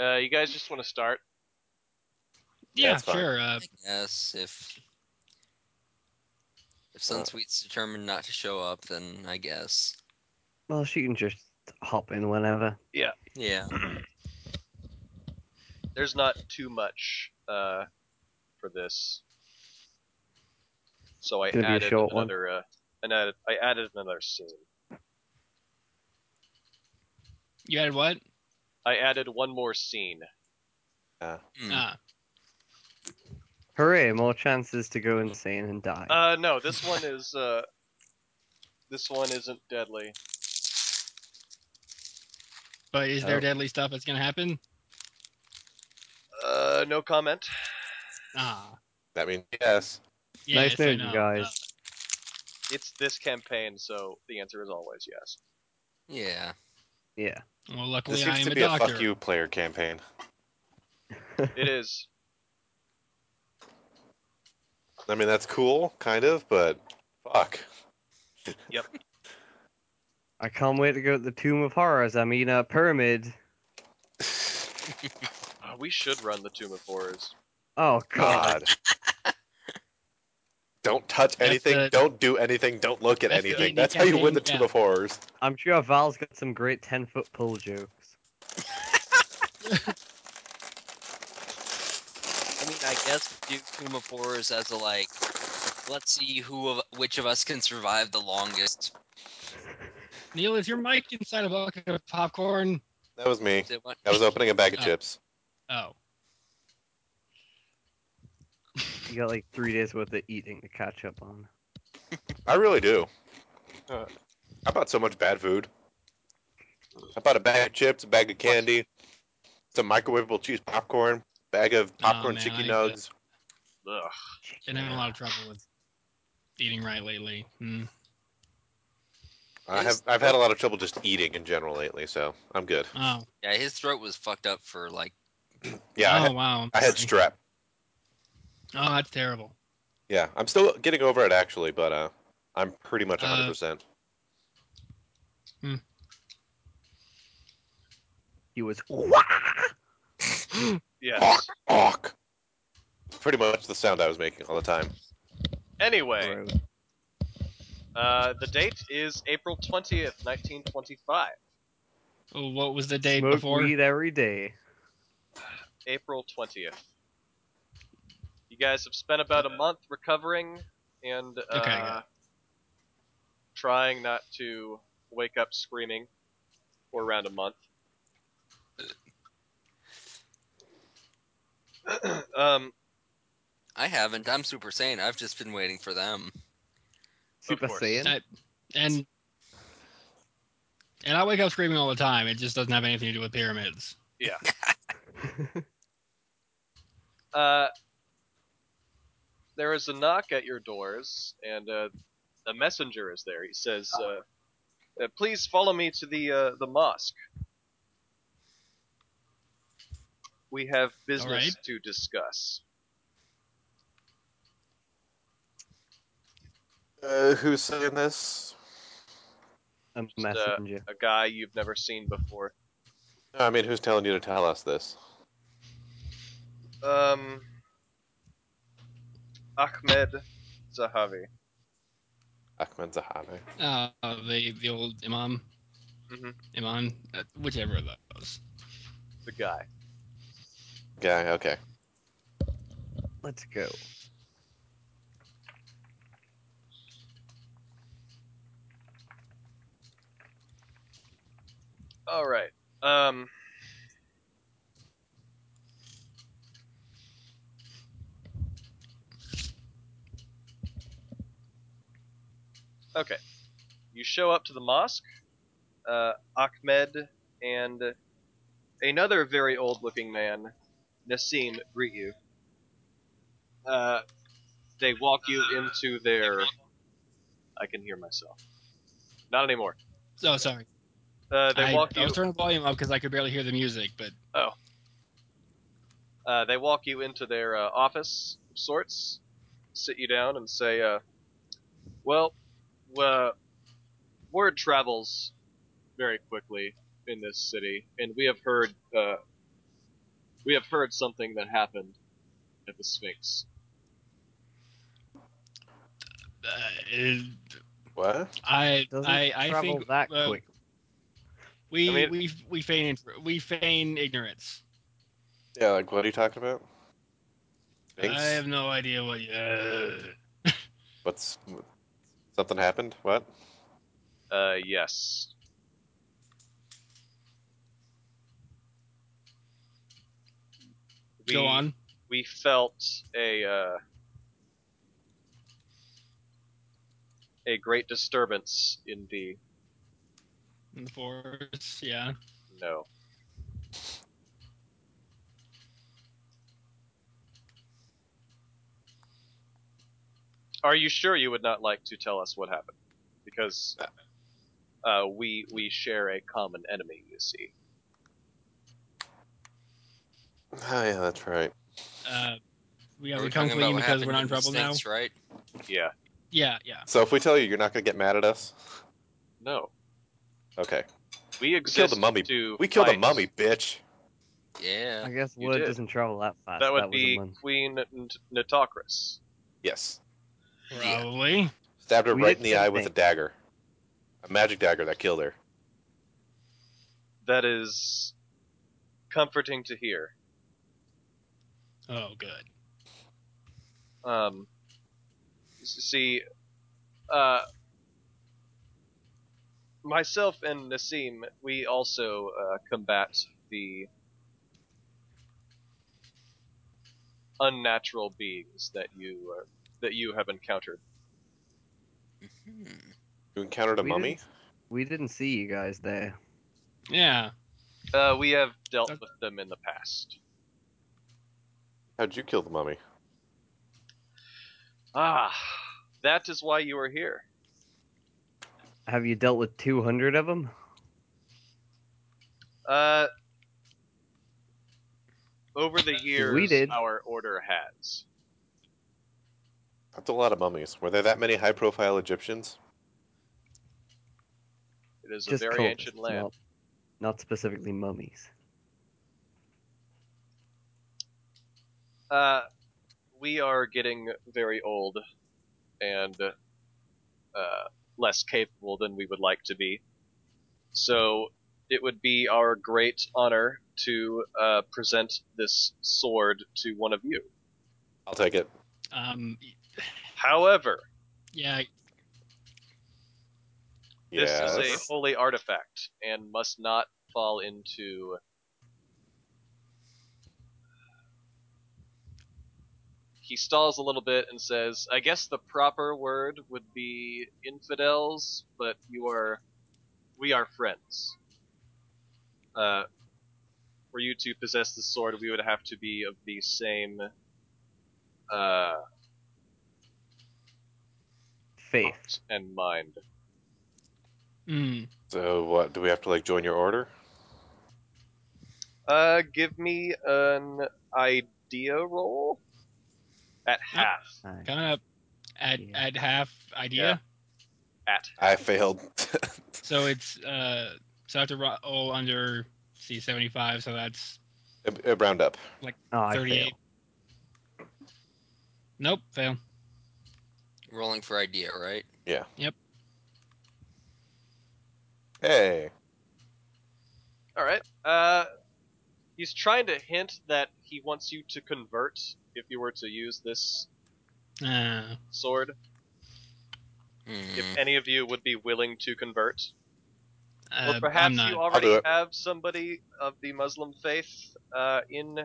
Uh, you guys just want to start? Yeah, That's fine. sure. Uh, I guess if if Uh, Sunsweet's determined not to show up, then I guess. Well, she can just hop in whenever. Yeah. Yeah. There's not too much uh, for this, so I Gonna be a added short another. Uh, and added, I added another scene. you added what? I added one more scene. Hmm. Ah, Hooray! More chances to go insane and die. Uh, no, this one is. Uh, this one isn't deadly. but is there Oh. deadly stuff that's gonna happen? Uh, no comment. Ah, That means yes. yeah, nice so knowing no, you guys. uh, It's this campaign, so the answer is always yes. Yeah. yeah. Well, luckily This I seems am to a be doctor. a fuck you player campaign. It is. I mean, that's cool, kind of, but fuck. Yep. I can't wait to go to the Tomb of Horrors. I mean, a pyramid. Uh, we should run the Tomb of Horrors. Oh God. God. Don't touch That's anything. the- Don't do anything. Don't look at That's anything. That's how you win the campaign, Tomb of Horrors. I'm sure Val's got some great ten foot pole jokes. I mean, I guess we do Tomb of Horrors as a like, let's see who of which of us can survive the longest. Neil, is your mic inside a bucket of popcorn? That was me. Is it what- I was opening a bag of Oh. chips. Oh, You got like three days worth of eating to catch up on. I really do. Uh. I bought so much bad food. I bought a bag of chips, a bag of candy, some microwavable cheese popcorn, bag of popcorn Oh, man, chicky I- nugs. Ugh. been having a lot of trouble with eating right lately. Hmm. I have I've had a lot of trouble just eating in general lately, so I'm good. Oh, Yeah, his throat was fucked up for like. Yeah, I, oh had, wow. I'm I had sorry. strep. Oh, that's terrible. Yeah, I'm still getting over it actually, but uh, I'm pretty much Uh, 100. percent He was. Yes. Awk. Pretty much the sound I was making all the time. Anyway, uh, the date is April 20th, 1925. Oh, what was the date Smoke before? weed every day. April 20th. You guys have spent about a month recovering and uh, Okay, good. trying not to wake up screaming for around a month. um, I haven't. I'm Super Saiyan. I've just been waiting for them. Super course. Saiyan. I- and and I wake up screaming all the time. It just doesn't have anything to do with pyramids. Yeah. uh, there is a knock at your doors, and uh, a messenger is there. He says, uh, uh, "Please follow me to the uh, the mosque. We have business Alright. to discuss." Uh, who's saying this? A uh, messenger. A guy you've never seen before. I mean, who's telling you to tell us this? Um, Ahmed Zahavi. Ahmed Zahavi. Uh, the the old imam, Mhm. imam, uh, whichever of those. The guy. Guy. Okay. Let's go. All right. Um. Okay. You show up to the mosque. Uh, Ahmed and another very old-looking man, Nassim, greet you. Uh, they walk you into their. I can hear myself. Not anymore. Oh, sorry. Uh, they I, walk I you. was turning the volume up because I could barely hear the music, but Uh, they walk you into their uh, office of sorts, sit you down, and say, uh, "Well, uh, word travels very quickly in this city, and we have heard uh, We have heard something that happened at the Sphinx. Uh, What? I Doesn't I I travel think that uh, quick. we I mean- we we feign we feign ignorance. Yeah, like what are you talking about? Sphinx? I have no idea what. you- Uh, What's something happened? What? Uh, yes. go We- on. We felt a uh, a great disturbance in the In the forest, yeah. no. Are you sure you would not like to tell us what happened? Because uh, we we share a common enemy, you see. Oh yeah, that's right. Uh, we Are are we we come talking clean because we're not in in the trouble now. Sphinx, right? Yeah. Yeah, yeah. So if we tell you, you're not gonna get mad at us. No. Okay. We exist killed the mummy. to We killed a mummy, bitch. Yeah. Uh, I guess You wood did. doesn't travel that fast. That would was a be Queen N- Nitocris. Yes. Yeah. Probably. Stabbed her We right in the kill eye the with a dagger. A magic dagger that killed her. That is comforting to hear. Oh, good. Um, s- see, uh, myself and Nassim, we also uh, combat the unnatural beings that you uh, that you have encountered. Hmm. You encountered a We mummy? didn't- We didn't see you guys there. Yeah. Uh, we have dealt That- with them in the past. How'd you kill the mummy? Ah, that is why you are here. Have you dealt with 200 of them? Uh, over the years, did. our order has. That's a lot of mummies. Were there that many high-profile Egyptians? It is a Just very cultists, ancient land. Not, not specifically mummies. Uh, we are getting very old and uh, less capable than we would like to be. So it would be our great honor to uh, present this sword to one of you. I'll take it. Um. However, Yeah. this yes. is a holy artifact and must not fall into. He stalls a little bit and says, I guess the proper word would be infidels, but you are. We are friends. Uh, for you to possess the sword, we would have to be of the same. Uh, Faith. and mind. Mm. So what? Do we have to like join your order? Uh, give me an idea roll at half. Kind of add Yeah. add half idea. At I failed. So it's uh. So I have to roll under C seventy five. So that's It- it round up. like I thirty eight. Nope. Fail. Rolling for idea, right? Yeah. Yep. Hey. all right. Uh, he's trying to hint that he wants you to convert if you were to use this Uh, sword. Hmm. If any of you would be willing to convert, uh, or perhaps you already have somebody of the Muslim faith uh, in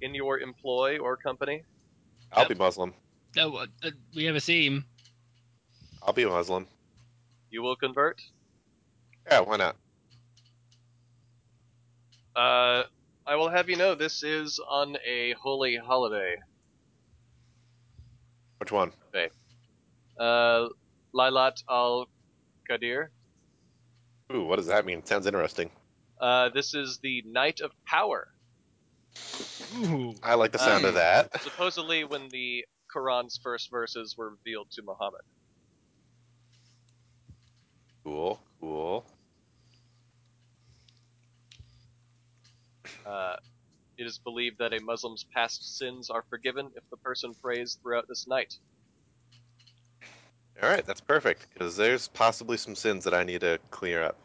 in your employ or company. I'll Yep. be Muslim. Oh, uh, uh, we have a seam. I'll be a Muslim. You will convert. Yeah, why not? Uh, I will have you know this is on a holy holiday. Which one? Uh, Lailat al Qadir. Ooh, what does that mean? Sounds interesting. Uh, this is the Night of Power. Ooh. I like the sound of Um, that. Supposedly, when the Quran's first verses were revealed to Muhammad. Cool, cool. Uh, It is believed that a Muslim's past sins are forgiven if the person prays throughout this night. All right, that's perfect because there's possibly some sins that I need to clear up.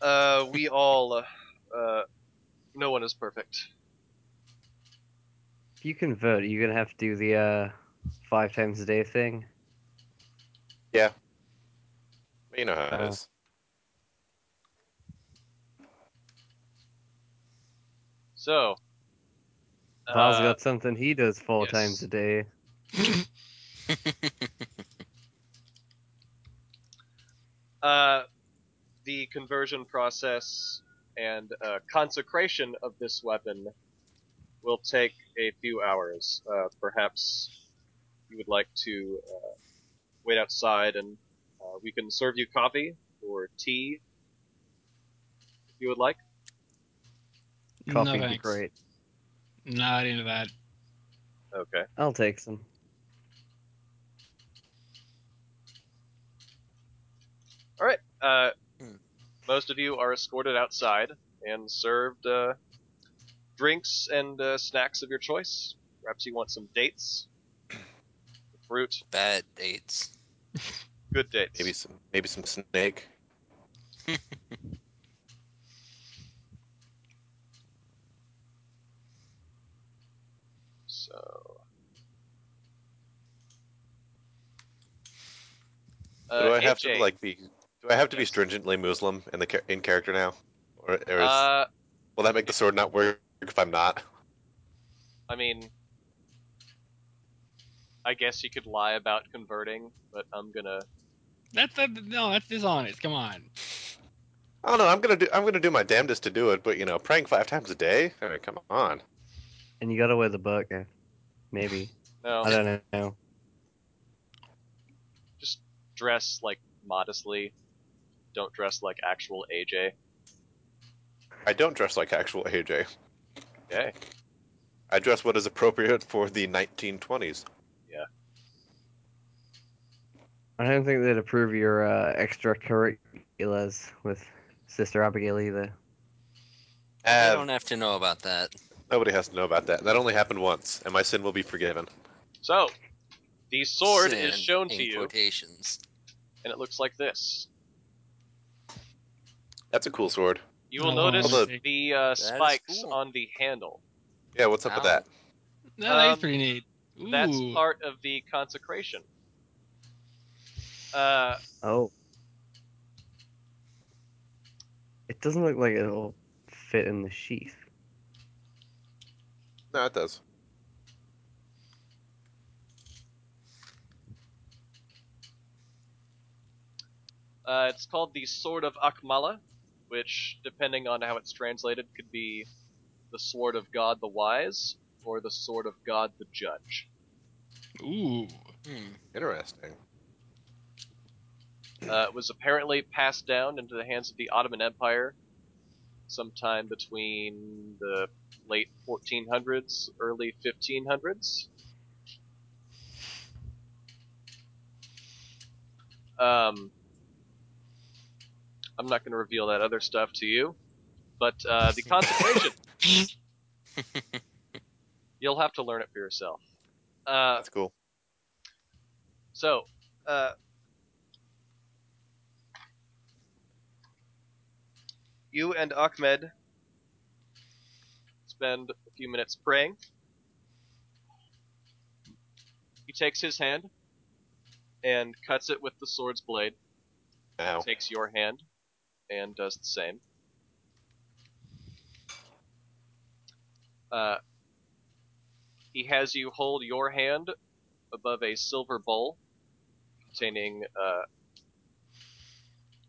Uh, we all, uh, uh, no one is perfect. If you convert, you're gonna have to do the uh five times a day thing. Yeah. you know how it Uh, is. So, Val's uh, got something he does four yes. times a day. uh, the conversion process and uh, consecration of this weapon will take a few hours. Uh, perhaps you would like to uh, wait outside and uh, we can serve you coffee or tea if you would like. Coffee no would be thanks. great. Not into that. Okay. I'll take some. All right. Uh, most of you are escorted outside and served uh, drinks and uh, snacks of your choice. Perhaps you want some dates, fruit, Bad dates. good dates. Maybe some maybe some snake. So. do Uh, I have to like be? Do I have to be stringently Muslim in the in character now, or, or is, Uh, will that make the sword not work if I'm not? I mean, I guess you could lie about converting, but I'm gonna. That's that, no, that's dishonest. Come on. I don't know. I'm gonna do. I'm gonna do my damnedest to do it, but you know, praying five times a day. I mean, come on. And you gotta wear the burqa. Eh? Maybe. No, I don't know. just dress like modestly. Don't dress like actual AJ. I don't dress like actual AJ. Okay. I dress what is appropriate for the 1920s. Yeah. I don't think they'd approve your uh, extracurriculars with Sister Abigail either. I Uh, don't have to know about that. nobody has to know about that. That only happened once, and my sin will be forgiven. So, the sword is Sin, shown in to you, Quotations. and it looks like this. That's a cool sword. You will Oh, notice Although- the uh, is spikes cool. on the handle. Yeah, what's up with that? No, that's Um, pretty neat. Ooh. That's part of the consecration. Uh, Oh. It doesn't look like it'll fit in the sheath. No, it does. uh, it's called the Sword of Akmala, which, depending on how it's translated, could be the Sword of God the Wise or the Sword of God the Judge. Ooh. Hmm. Interesting. Uh, it was apparently passed down into the hands of the Ottoman Empire sometime between the late 1400s, early 1500s. Um, I'm not going to reveal that other stuff to you, but uh, the consecration, you'll have to learn it for yourself. Uh, That's cool. So, uh, you and Ahmed spend a few minutes praying. He takes his hand and cuts it with the sword's blade. Now, Takes your hand and does the same. Uh, he has you hold your hand above a silver bowl containing uh,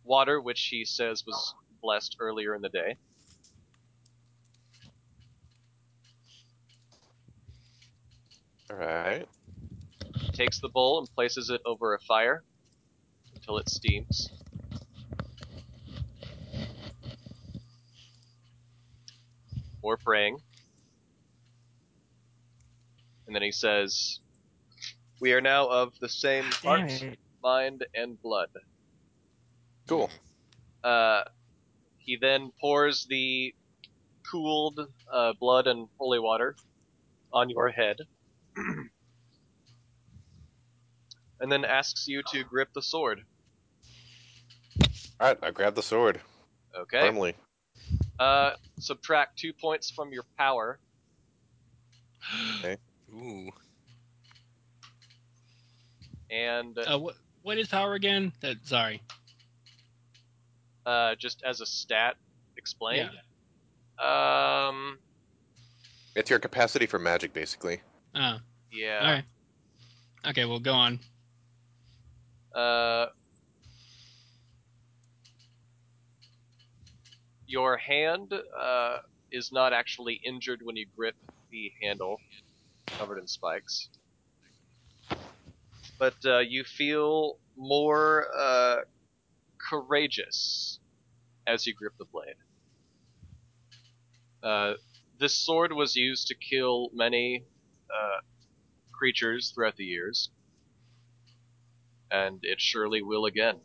water, which he says was blessed earlier in the day. all right. He takes the bowl and places it over a fire until it steams. Or praying. And then he says, We are now of the same Damn heart, it. mind, and blood. Cool. Uh, he then pours the cooled uh, blood and holy water on your head, and then asks you to grip the sword. All right, I grab the sword Okay. firmly. Uh, subtract two points from your power. Okay. Ooh. And Uh, what what is power again? That sorry. uh, just as a stat, explain. Yeah. Um, It's your capacity for magic, basically. Oh. yeah. All right. Okay, well go on. Uh, your hand uh, is not actually injured when you grip the handle, covered in spikes. But uh, you feel more uh, courageous as you grip the blade. Uh, this sword was used to kill many uh, creatures throughout the years, and it surely will again.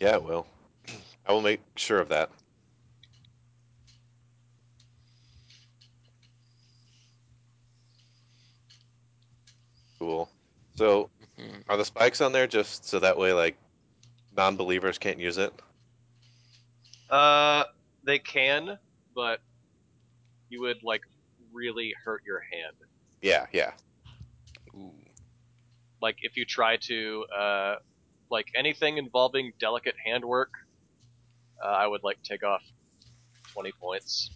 Yeah, it will. I will make sure of that. Cool. So, Mhm. are the spikes on there just so that way, like, non-believers can't use it? Uh, they can, but you would like really hurt your hand. Yeah, yeah. Ooh. Like if you try to, uh, like anything involving delicate handwork, uh, I would like take off twenty points.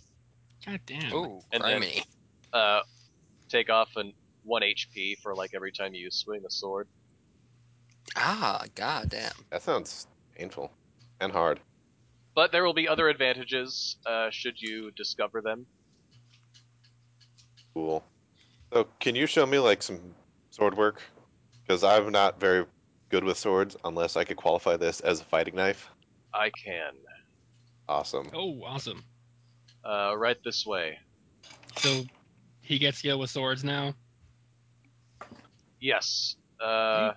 God damn. Ooh, And then- criminy. Uh, take off an one HP for like every time you swing a sword. Ah, goddamn. That sounds painful and hard. But there will be other advantages uh, should you discover them. Cool. So, can you show me like some sword work? Because I'm not very good with swords unless I could qualify this as a fighting knife. I can. Awesome. Oh, awesome. Uh, right this way. So he gets to go with swords now. Yes. Uh,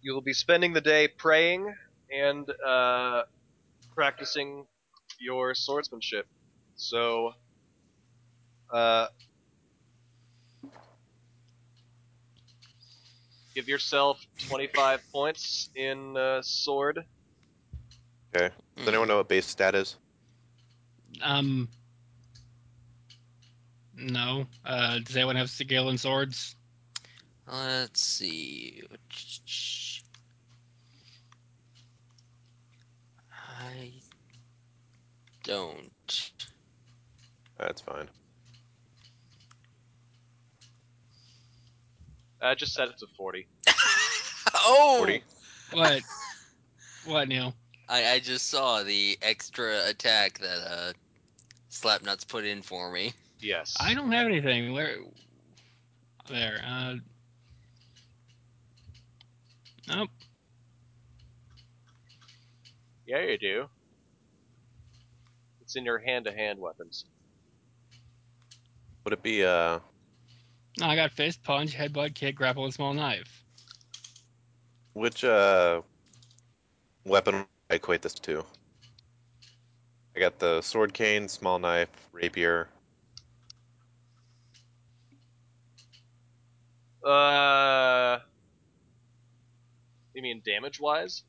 you will be spending the day praying and uh, practicing your swordsmanship. So, uh, give yourself 25 points in uh, sword. Okay. Does anyone know what base stat is? Um. No. Uh, does anyone have skill in swords? Let's see. I don't. That's fine. I just set it to 40. oh! 40? What? what, Neil? I, I just saw the extra attack that uh, Slapnuts put in for me. Yes. I don't have anything. Where? There. Uh. Nope. Yeah, you do. It's in your hand-to-hand weapons. Would it be uh No, I got fist, punch, headbutt, kick, grapple, and small knife. which uh weapon would I equate this to? I got the sword cane, small knife, rapier. Uh, you mean damage-wise?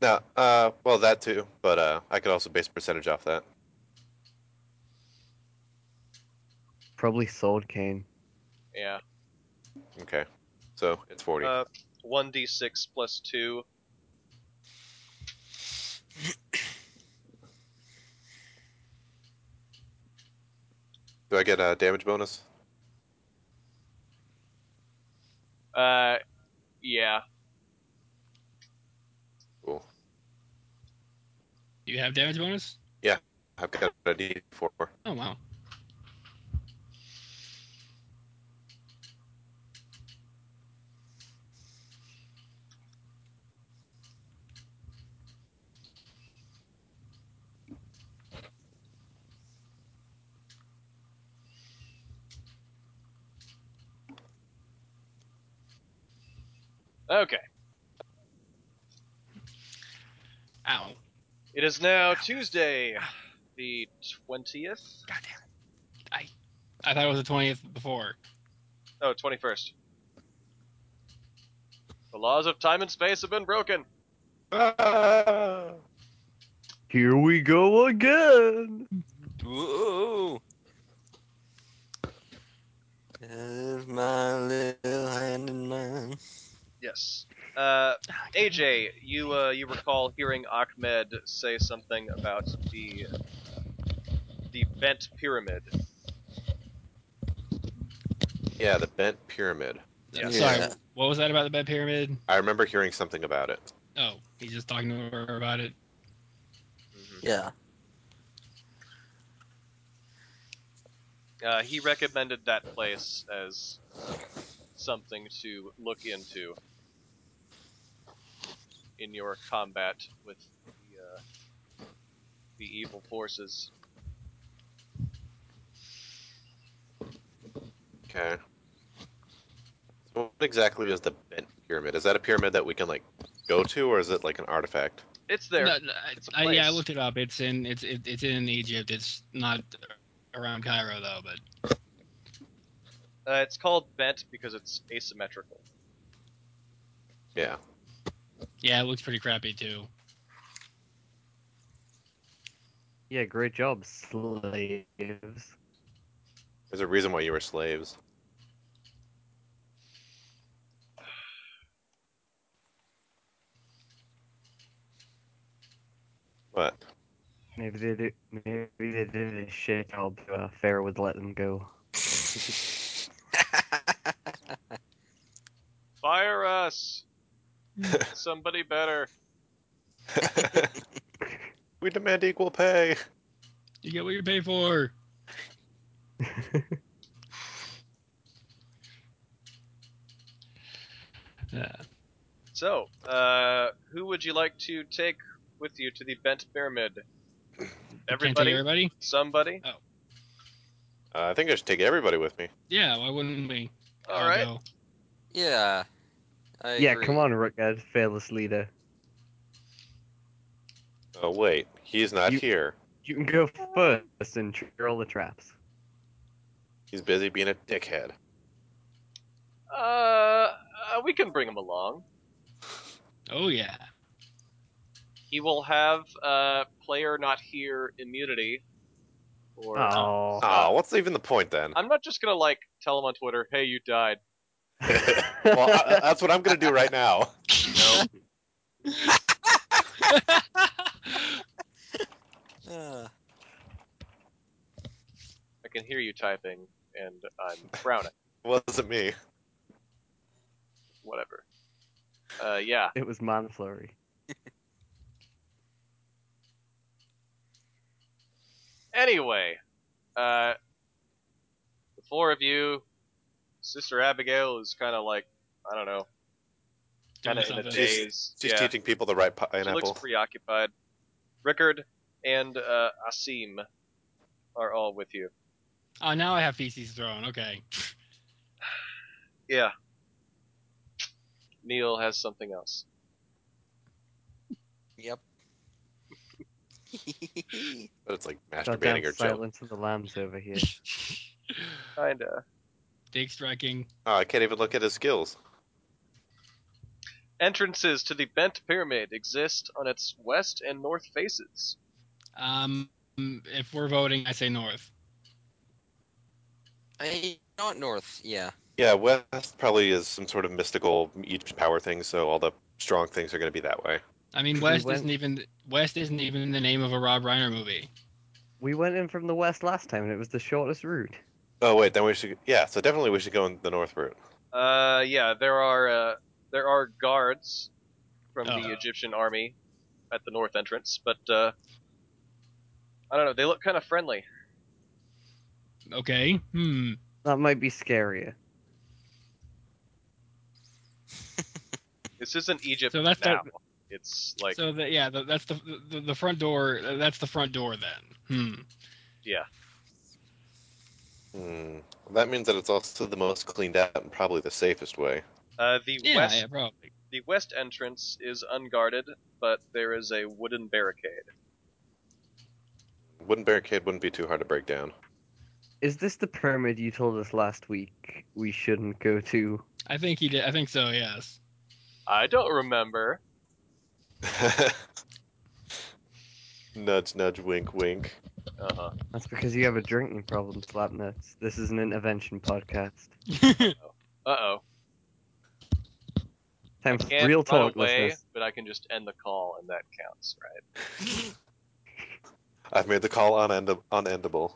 No, uh well that too, but uh I could also base percentage off that. Probably sword cane. Yeah. Okay. So it's 40. Uh, 1d6 plus 2. Do I get a damage bonus? Uh, yeah. Cool. You have damage bonus? Yeah, I've got a D4. Oh wow. Okay. Ow. It is now Tuesday, the 20th? God damn it. I I thought it was the twentieth before. Oh, 21st. The laws of time and space have been broken. Ah! Here we go again. Whoa. Have my little hand in mine. Yes. Uh, AJ, you uh, you recall hearing Ahmed say something about the the bent pyramid. Yeah, the bent pyramid. Yeah. Sorry, Yeah. what was that about the bent pyramid? I remember hearing something about it. Oh, he's just talking to her about it. Yeah. Uh, he recommended that place as something to look into in your combat with the uh, the evil forces. Okay. So what exactly is the bent pyramid? Is that a pyramid that we can like go to, or is it like an artifact? It's there. No, no, It's a I, yeah, I looked it up. It's in it's it, it's in Egypt. It's not around Cairo though, but Uh, it's called bent because it's asymmetrical. Yeah. Yeah, it looks pretty crappy too. Yeah, great job, slaves. There's a reason why you were slaves. What? Maybe they did. Maybe they did a shit job. Uh, Pharaoh would let them go. Fire us! Somebody better. we demand equal pay. You get what you pay for. Yeah. So, uh, who would you like to take with you to the bent pyramid? Everybody? everybody? Somebody? Uh, I think I should take everybody with me. Yeah, why wouldn't we? All I'll right. go. yeah. I yeah, agree. come on, Rookhead, fearless leader. Oh wait, he's not You- here. You can go first and trigger all the traps. He's busy being a dickhead. Uh, uh, we can bring him along. Oh yeah. He will have uh, player not here immunity. Or Oh. Oh, what's even the point then? I'm not just gonna like tell him on Twitter, "Hey, you died." well, I, that's what I'm gonna do right now. Uh, I can hear you typing, and I'm frowning. Wasn't me. Whatever. Uh, yeah. It was Manflurry. Anyway, uh, the four of you, Sister Abigail is kind of like, I don't know, kind of in a something. daze. She's yeah, teaching people the right she pineapple. looks preoccupied. Rickard and uh, Asim are all with you. Oh, now I have feces thrown. Okay. Yeah. Neil has something else. yep. But it's like Goddamn masturbating or joke. silence of the lambs over here. Kinda. Dick striking. Oh, I can't even look at his skills. Entrances to the Bent Pyramid exist on its west and north faces. Um, if we're voting, I say north. I not north. Yeah. Yeah, West probably is some sort of mystical each power thing, so all the strong things are going to be that way. I mean, We West went- isn't even West isn't even the name of a Rob Reiner movie. We went in from the west last time, and it was the shortest route. Oh wait, then we should. Yeah, so definitely we should go in the north route. Uh, yeah, there are uh, there are guards from Oh. the Egyptian army at the north entrance, but uh, I don't know. They look kind of friendly. Okay. Hmm. That might be scarier. This isn't Egypt So that's the- It's like so that yeah, the, that's the, the the front door. That's the front door then. Hmm. yeah. Hmm. That means that it's also the most cleaned out and probably the safest way. Uh, the Yeah, west yeah, probably. the west entrance is unguarded, but there is a wooden barricade. Wooden barricade wouldn't be too hard to break down. Is this the pyramid you told us last week we shouldn't go to? I think he did. I think so. Yes. I don't remember. nudge, nudge, wink, wink. Uh huh. That's because you have a drinking problem, Slapnuts. This is an intervention podcast. Uh oh. Time for Can't real talk, away, but I can just end the call, and that counts, right? I've made the call unend- unendable.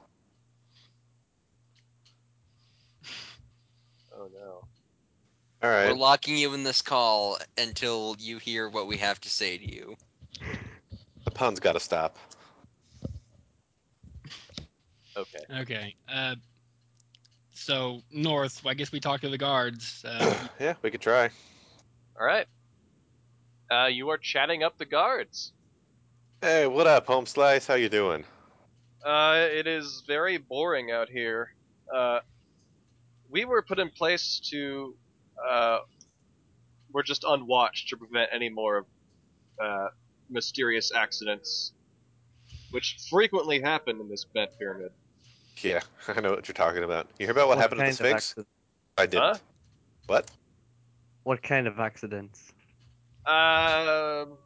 Oh no. All right, We're locking you in this call until you hear what we have to say to you. The pun's got to stop. Okay. okay. Uh, so north. I guess we talk to the guards. Uh, yeah, we could try. All right. Uh, you are chatting up the guards. Hey, what up, Home Slice? How you doing? Uh, it is very boring out here. Uh, we were put in place to, uh, we're just unwatched to prevent any more uh, mysterious accidents, which frequently happen in this bent pyramid. Yeah, I know what you're talking about. You hear about what, happened to the Sphinx? I didn't. Huh? What? What kind of accidents? Um,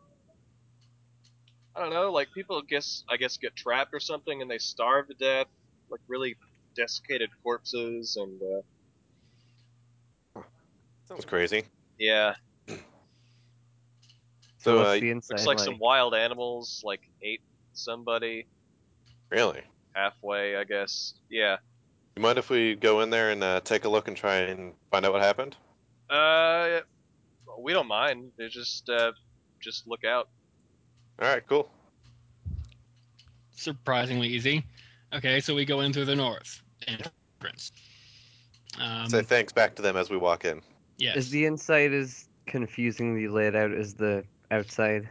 I don't know. Like people guess, I guess, get trapped or something, and they starve to death. Like really desiccated corpses, and uh, Sounds crazy. yeah, So, what's uh, the inside looks like some wild animals like ate somebody Really? halfway. I guess. Yeah. You mind if we go in there and uh, take a look and try and find out what happened? Uh, we don't mind. They just uh, just look out. All right, cool. surprisingly easy. Okay, so we go in through the north entrance. Um, Say thanks back to them as we walk in. yes. Is the inside as confusingly laid out as the outside?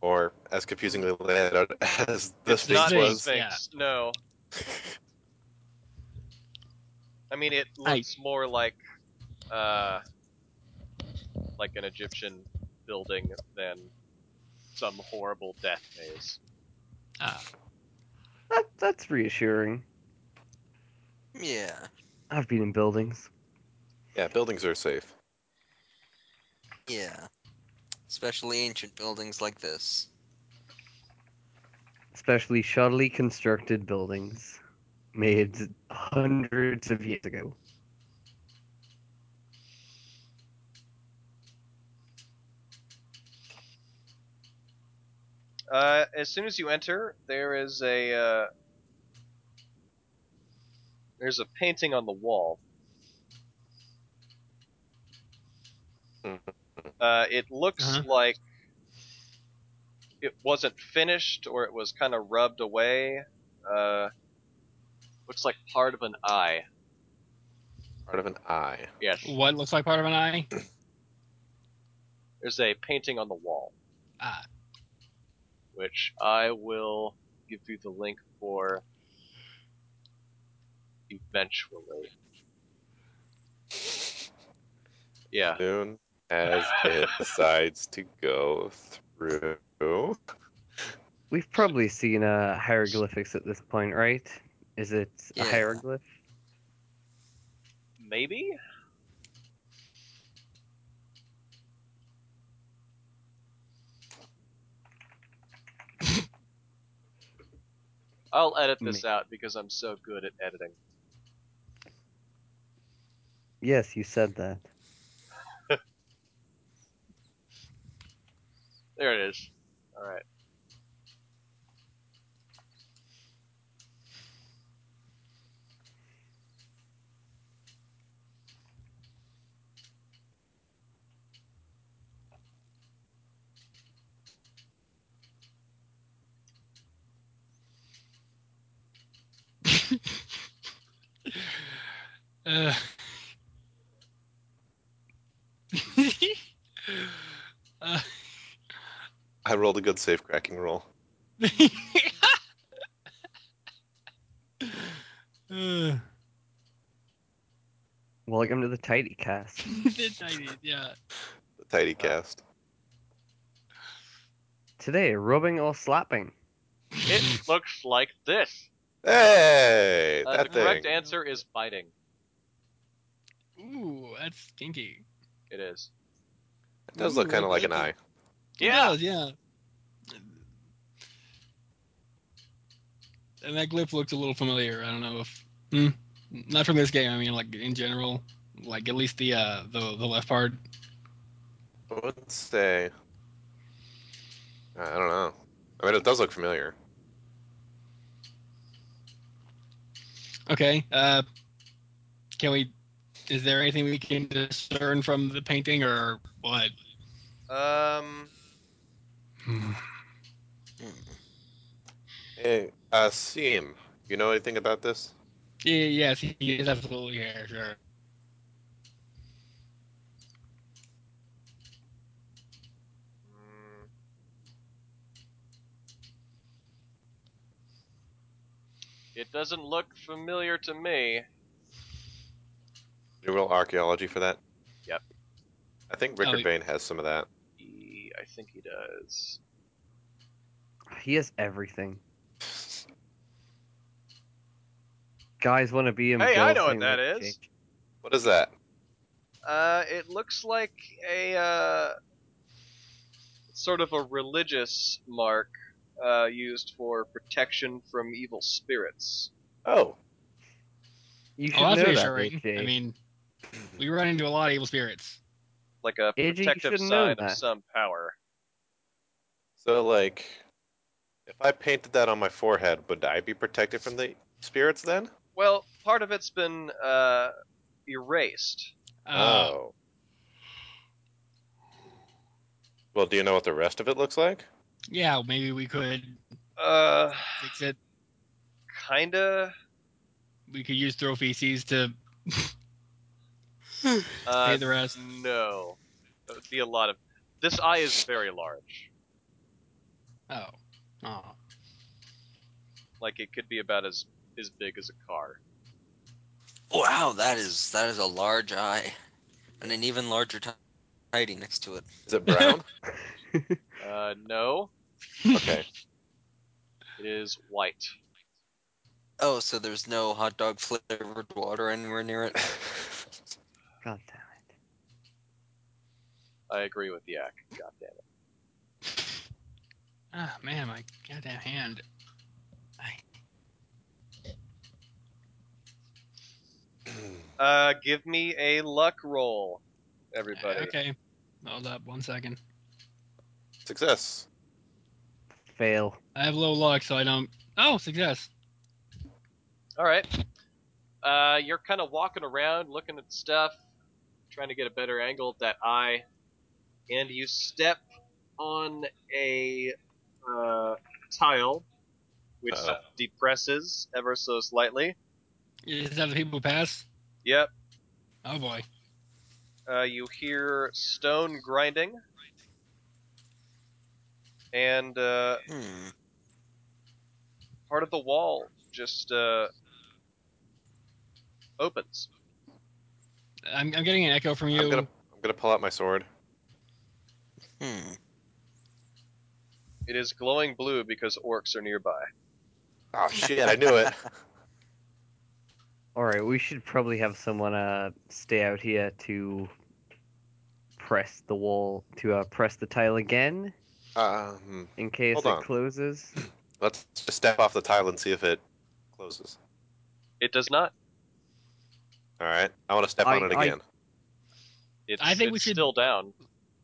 Or as confusingly laid out as the it's not was. Sphinx. No. I mean, it looks more like uh, like an Egyptian building than some horrible death maze. Ah, That, that's reassuring. Yeah. I've been in buildings. Yeah, buildings are safe. Yeah. Especially ancient buildings like this. especially shoddily constructed buildings made hundreds of years ago. Uh, as soon as you enter, there is a uh, there's a painting on the wall. Mhm. Uh, it looks Uh-huh. like it wasn't finished or it was kind of rubbed away. Uh, looks like part of an eye. Part of an eye. Yes, what looks like part of an eye? there's a painting on the wall, Ah, which I will give you the link for eventually. Yeah. Soon as it decides to go through. We've probably seen uh, hieroglyphics at this point, right? Is it a hieroglyph? Maybe? I'll edit this Me. out because I'm so good at editing. Yes, you said that. There it is. Alright. Uh. uh, I rolled a good safe cracking roll. uh, Welcome to the Tidy Cast. the tiny- yeah. The tidy cast. today? Rubbing or slapping? It looks like this. Hey, Uh, the that correct answer is biting. Ooh, that's stinky. It is. It does look kind of like an eye. it. Yeah. Does, yeah. And that glyph looks a little familiar. I don't know if, hmm, not from this game. I mean, like in general, like at least the uh the the left part. I would say. I don't know. I mean, it does look familiar. Okay. Uh, can we? Is there anything we can discern from the painting or what? Um, Hey, uh, Seam, you know anything about this? Yeah, yes, he is absolutely here. Sure. mm, it doesn't look familiar to me. You roll archaeology for that? Yep. I think Oh, Rickard he- Vane has some of that. He, I think he does. He has everything. Guys want to be him. Hey, I girls know what think that they is. change. What is that? Uh, it looks like a uh, sort of a religious mark uh, used for protection from evil spirits. Oh, You should Oh, that's know that, reassuring. AJ. I mean, we run into a lot of evil spirits. like a AJ, you protective should know sign of that. some power. so like, if I painted that on my forehead, would I be protected from the spirits then? Well, part of it's been uh, erased. Uh, oh. Well, do you know what the rest of it looks like? Yeah, maybe we could Uh, fix it. kinda. We could use throw feces to. Uh, Pay the rest. No, that would be a lot of. This eye is very large. Oh. Oh. Like it could be about as as big as a car. Wow, that is that is a large eye, and an even larger ti- tidy next to it. Is it brown? Uh, no, okay. it is white. Oh, so there's no hot dog flavored water anywhere near it. God damn it. I agree with Yak. God damn it. Ah, man, my goddamn hand. Uh, give me a luck roll, everybody. Okay. Hold up one second. Success. Fail. I have low luck, so I don't. Oh, success. All right. Uh, you're kind of walking around, looking at stuff, trying to get a better angle at that eye, and you step on a uh, tile, which Uh-oh. depresses ever so slightly. Is that the people pass? Yep. Oh boy. Uh, you hear stone grinding, and uh, Hmm. part of the wall just uh, opens. I'm, I'm getting an echo from you. I'm gonna I'm gonna pull out my sword. Hmm. It is glowing blue because orcs are nearby. Oh shit! I knew it. Alright, we should probably have someone uh stay out here to press the wall to uh press the tile again Um, in case it on. closes. let's just step off the tile and see if it closes. It does not. All right. I want to step I- on it I- again. It's, I think we should- still down.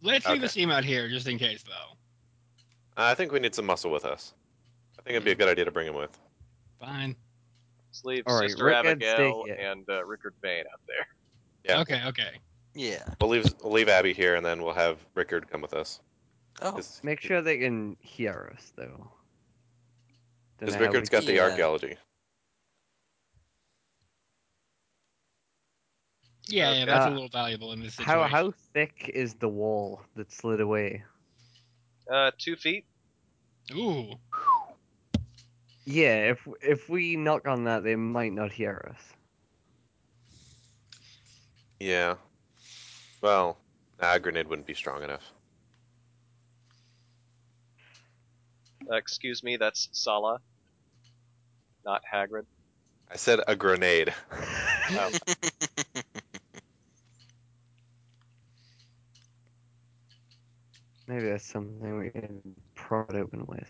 Let's leave Okay. the steam out here just in case, though. I think we need some muscle with us. I think it'd be a good idea to bring him with. Fine. Let's leave All right, Sister Rick, Abigail here. and uh, Rickard Vane out there. Yeah. Okay, okay. Yeah. We'll leave we'll leave Abby here, and then we'll have Rickard come with us. Oh. 'Cause- Make sure they can hear us though. Because know how got the Yeah. archaeology. Yeah, Okay. yeah, that's a Uh, little valuable in this situation. How how thick is the wall that slid away? Uh, two feet. Ooh. Yeah, if if we knock on that, they might not hear us. Yeah. Well, nah, a grenade wouldn't be strong enough. Uh, excuse me, that's Sala, not Hagrid. I said a grenade. Oh. Maybe that's something we can prod it open with.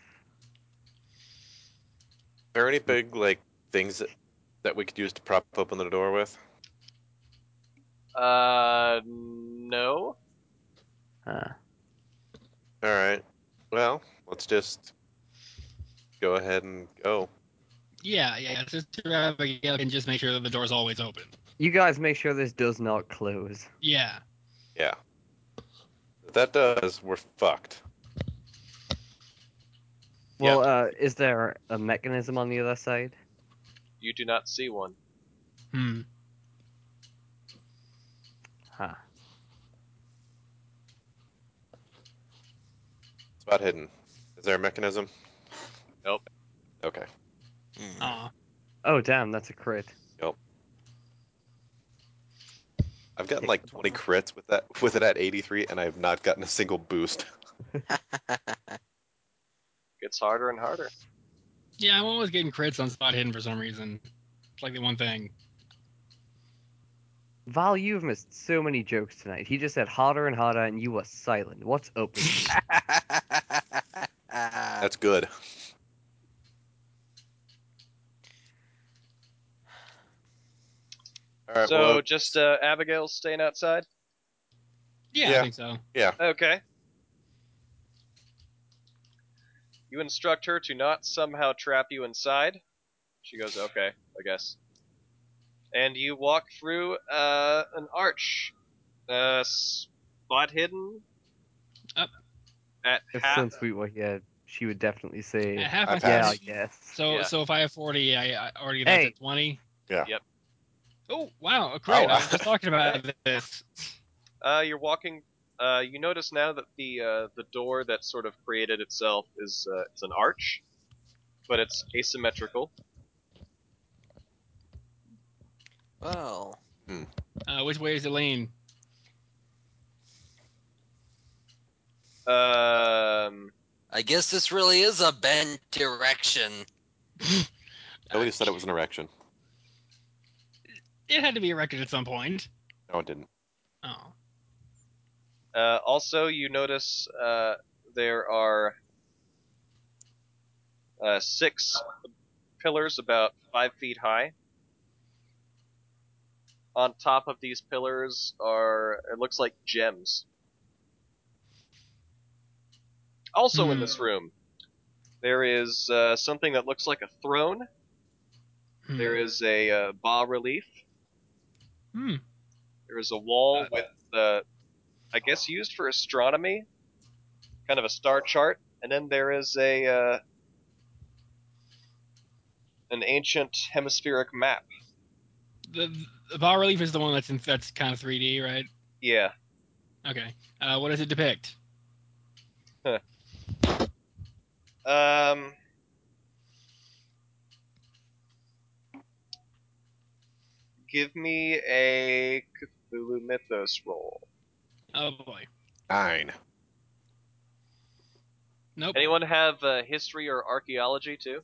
Are there any big like things that, that we could use to prop open the door with? Uh, no. Huh. All right. Well, let's just go ahead and go. Yeah, yeah. Just to Abigail and just make sure that the door's always open. You guys make sure this does not close. Yeah. Yeah. If that does, we're fucked. Well, uh, is there a mechanism on the other side? You do not see one. Hmm. Huh. It's about hidden. Is there a mechanism? Nope. Okay. Aw. Oh, damn, that's a crit. I've gotten like 20 crits with that with it at 83, and I have not gotten a single boost. Gets harder and harder. Yeah, I'm always getting crits on spot hidden for some reason. It's like the one thing. Val, you've missed so many jokes tonight. He just said harder and harder, and you were silent. What's open? That's good. Right. so well, just uh, Abigail staying outside. Yeah, Yeah. I think so. Yeah. Okay. You instruct her to not somehow trap you inside. She goes, okay, I guess. And you walk through uh, an arch. Uh, spot hidden. Up. At If half. Sun Sweet were here, she would definitely say, At half I yeah, I guess. So Yeah. so if I have 40, I, I already that's Hey. at 20. Yeah. Yep. Oh wow, a crit! Oh, I was just talking about this. Uh, you're walking. Uh, you notice now that the uh, the door that sort of created itself is uh, it's an arch, but it's asymmetrical. well, Uh, which way is it lean? Um, Uh, I guess this really is a bent direction. Nobody said it was an erection. It had to be erected at some point. No, it didn't. Oh. Uh, also, you notice uh, there are uh, six pillars about five feet high. On top of these pillars are, it looks like gems. Also in Hmm. this room, there is uh, something that looks like a throne. Hmm. There is a uh, bas relief. Hmm. There is a wall Uh, with, uh, I guess, used for astronomy, kind of a star chart, and then there is a uh, an ancient hemispheric map. The, the bas relief is the one that's in, that's kind of 3D, right? Yeah, Okay. Uh, what does it depict? um, give me a Cthulhu Mythos roll. Oh boy. Nine. Nope. Anyone have uh, history or archaeology too?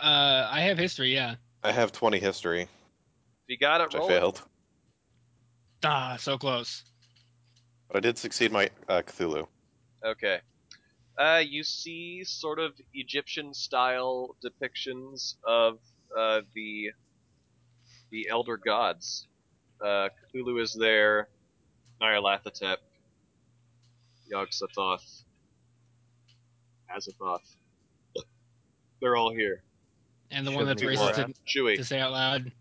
Uh, I have history. Yeah. I have 20 history, If you got it, which I roll. it. failed. Ah, so close. But I did succeed my uh, Cthulhu. Okay. Uh, you see sort of Egyptian style depictions of uh, the the elder gods. Uh, Cthulhu is there, Nyarlathotep, Yog-Sothoth, Azathoth. They're all here. And the Show one that's me racist to, Chewy. to say out loud.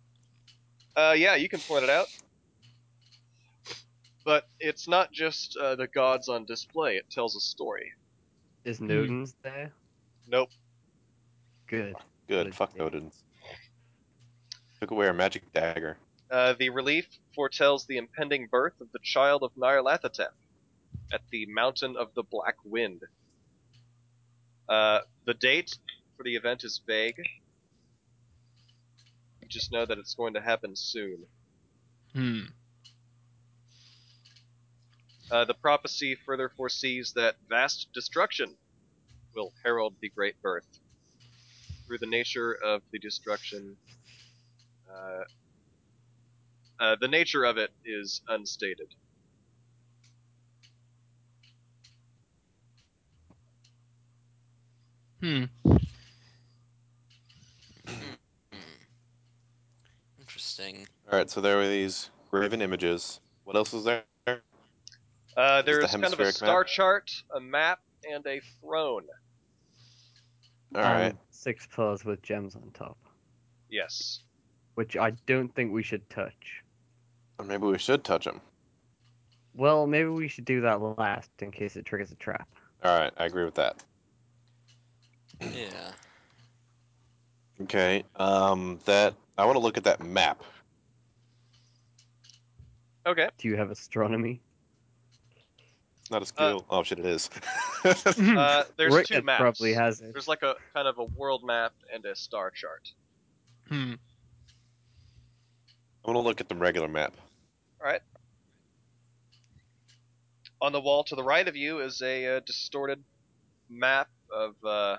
Uh, yeah, you can point it out. But it's not just uh, the gods on display. It tells a story. Is Hmm. Nodens there? Nope. Good. Good. Good Fuck thing. Odins. Took away our magic dagger. Uh, the relief foretells the impending birth of the child of Nyarlathotep at the Mountain of the Black Wind. Uh, the date for the event is vague. You just know that it's going to happen soon. Hmm. Uh, the prophecy further foresees that vast destruction will herald the great birth. Through the nature of the destruction, uh, uh, the nature of it is unstated. Hmm. Hmm. Interesting. All right, so there were these graven images. What else was there? Uh, the there's kind of a star map? chart, a map, and a throne. All right. and six pillars with gems on top, Yes. Which I don't think we should touch. Or maybe we should touch them. Well, maybe we should do that last in case it triggers a trap. All right, I agree with that. Yeah. Okay. Um, that I want to look at that map. Okay. Do you have astronomy? Not a skill. oh shit, it is. Uh, there's Rick two maps. probably has it. There's like a kind of a world map and a star chart. Hmm. I want to look at the regular map. All right. On the wall to the right of you is a uh, distorted map of uh,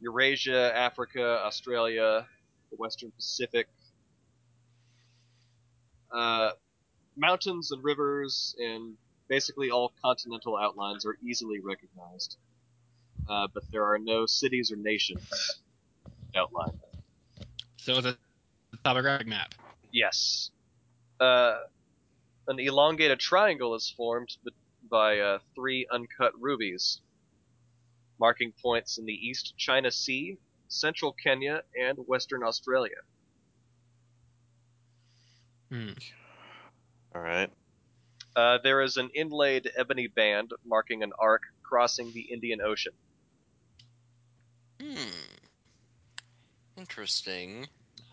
Eurasia, Africa, Australia, the Western Pacific. Uh, mountains and rivers and basically all continental outlines are easily recognized. Uh, but there are no cities or nations outlined. So it's a topographic map. Yes. Uh, an elongated triangle is formed by uh, three uncut rubies, marking points in the East China Sea, central Kenya, and western Australia. Hmm. All right. Uh, there is an inlaid ebony band marking an arc crossing the Indian Ocean. Hmm. Interesting.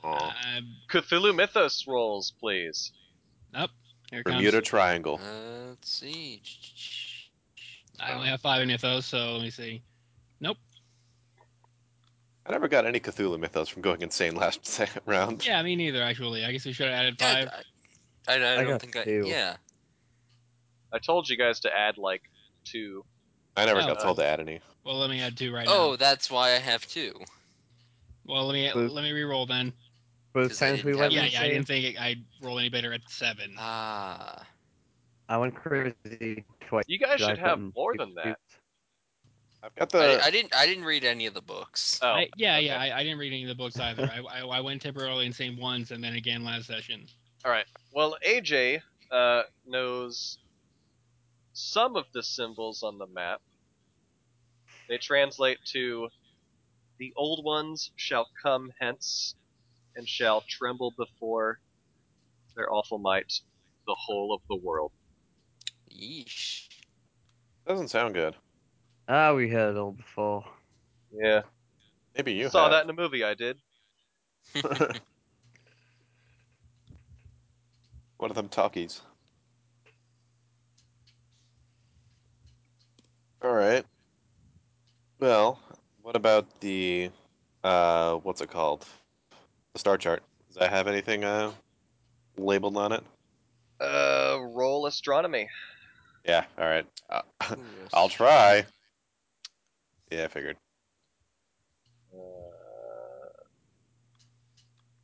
Oh. Uh, Cthulhu Mythos rolls, please. here it comes. Bermuda Triangle. Uh, let's see. I only have five in mythos, so let me see. Nope. I never got any Cthulhu mythos from going insane last round. Yeah, me neither. Actually, I guess we should have added five. I, I, I don't got think I. two. Yeah. I told you guys to add like two. I never Oh, got told to add any. Well, let me add two right Oh, now. Oh, that's why I have two. Well, let me let me re-roll then. Both 'Cause I times we didn't went have Yeah, yeah. I didn't think I'd roll any better at seven. Ah. I went crazy twice. You guys should have more than that. I've got the. I, I didn't. I didn't read any of the books. Oh, I, yeah, okay. yeah. I, I didn't read any of the books either. I, I, I went temporarily insane once and then again last session. All right. Well, AJ uh, knows some of the symbols on the map. They translate to the old ones shall come hence and shall tremble before their awful might the whole of the world. Yeesh. Doesn't sound good. Ah, we heard it all before. Yeah. Maybe you Saw have. that in a movie I did. One of them talkies. All right. Well, what about the uh, what's it called? The star chart. Does that have anything uh labeled on it? Uh, roll astronomy. Yeah. All right. Uh, Ooh, I'll try. Yeah, I figured. Uh,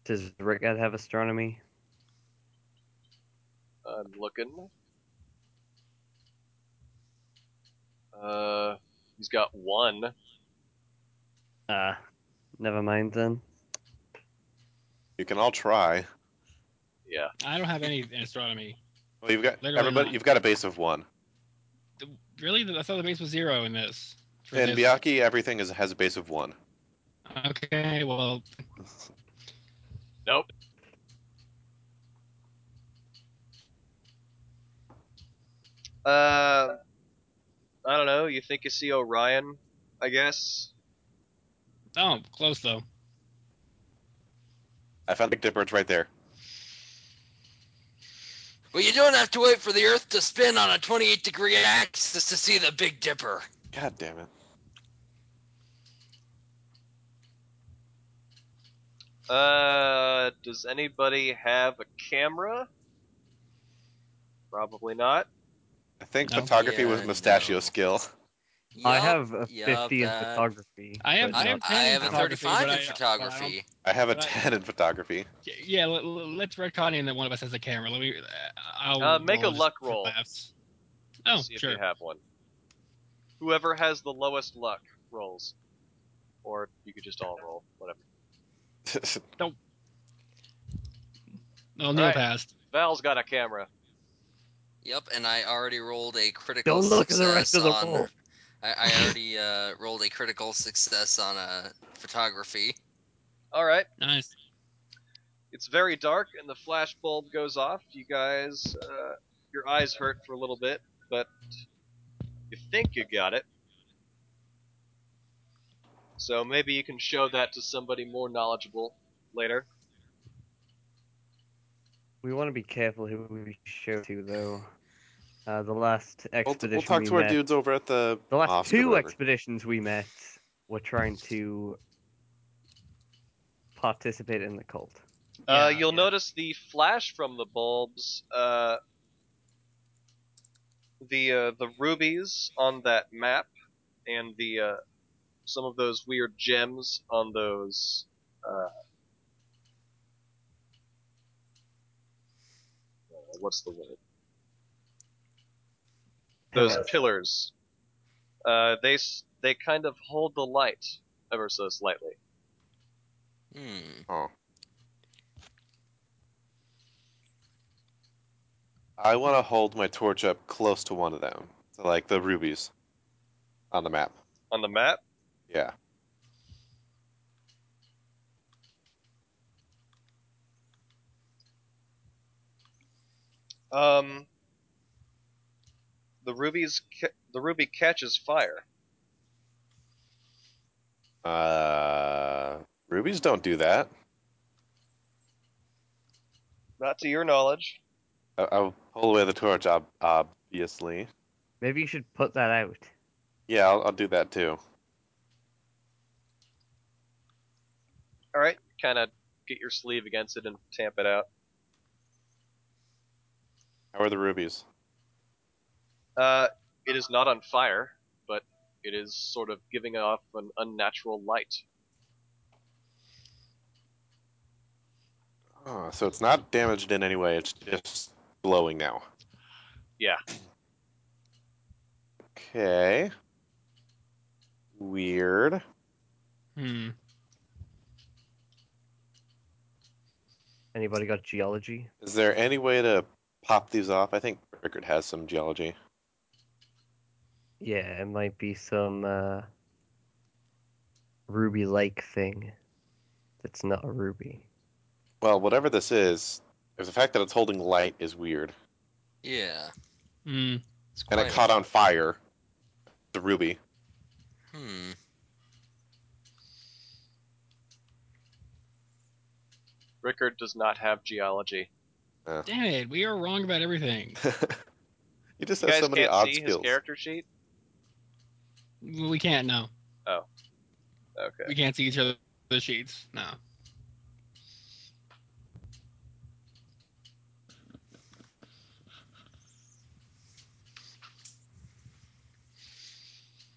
Does Rick have astronomy? I'm looking. Uh, he's got one. Ah, never mind then. You can all try. Yeah. I don't have any astronomy. Well, you've got Literally everybody. not. You've got a base of one. Really, I thought the base was zero in this. In this. Biaki, everything is has a base of one. Okay, well, Nope. Uh, I don't know. You think you see Orion? I guess. oh, close though. I found the Big Dipper. It's right there. Well, you don't have to wait for the Earth to spin on a 28 degree axis to see the Big Dipper. God damn it. Uh, does anybody have a camera? Probably not. I think No. photography was Mustachio no. skill. I have a yup, 50 in that- photography. I have- but I I, have not- 10 I in have a photography, 35 in I- I photography. I have a But I- 10 in photography. Yeah, let, let- let's retcon in that one of us has a camera. Let me. I'll Uh, make a roll just luck roll. laughs. Oh, see if sure. you have one. Whoever has the lowest luck rolls, or you could just all roll, whatever. nope. No, Neil Alright. passed. Val's got a camera. Yep, and I already rolled a critical Don't look at the rest of the on. roll. I, I already uh, rolled a critical success on uh, photography. All right, Nice. it's very dark, and the flash bulb goes off. You guys, uh, your eyes hurt for a little bit, but you think you got it. So maybe you can show that to somebody more knowledgeable later. We want to be careful who we show to, though. Uh, the last expedition. We'll, expedition we'll talk we to our met, dudes over at the the last mosque two expeditions we met were trying to participate in the cult. Uh, Yeah, you'll yeah. notice the flash from the bulbs. Uh, the uh, the rubies on that map, and the uh, some of those weird gems on those. Uh, uh, what's the word? Those Pillars. pillars. Uh, they they kind of hold the light ever so slightly. Hmm. Oh. I want to hold my torch up close to one of them, so like the rubies on the map. On the map, Yeah. um, the rubies ca- the ruby catches fire. Uh, rubies don't do that. Not to your knowledge. I- I'll pull away the torch, ob- obviously. Maybe you should put that out. Yeah, I'll, I'll do that too. All right, kind of get your sleeve against it and tamp it out. How are the rubies? Uh, it is not on fire, but it is sort of giving off an unnatural light. Oh, so it's not damaged in any way. It's just glowing now. Yeah. Okay. Weird. Hmm. Anybody got geology? Is there any way to pop these off? I think Rickard has some geology. Yeah, it might be some uh, ruby like thing that's not a ruby. Well, whatever this is, if the fact that it's holding light is weird, Yeah. Hmm. It's and it caught on fire, the ruby. Hmm. Rickard does not have geology. Damn it, we are wrong about everything. he just You has guys so many can't odd see skills. his character sheet. We can't. No, Oh. Okay. we can't see each other the sheets. No.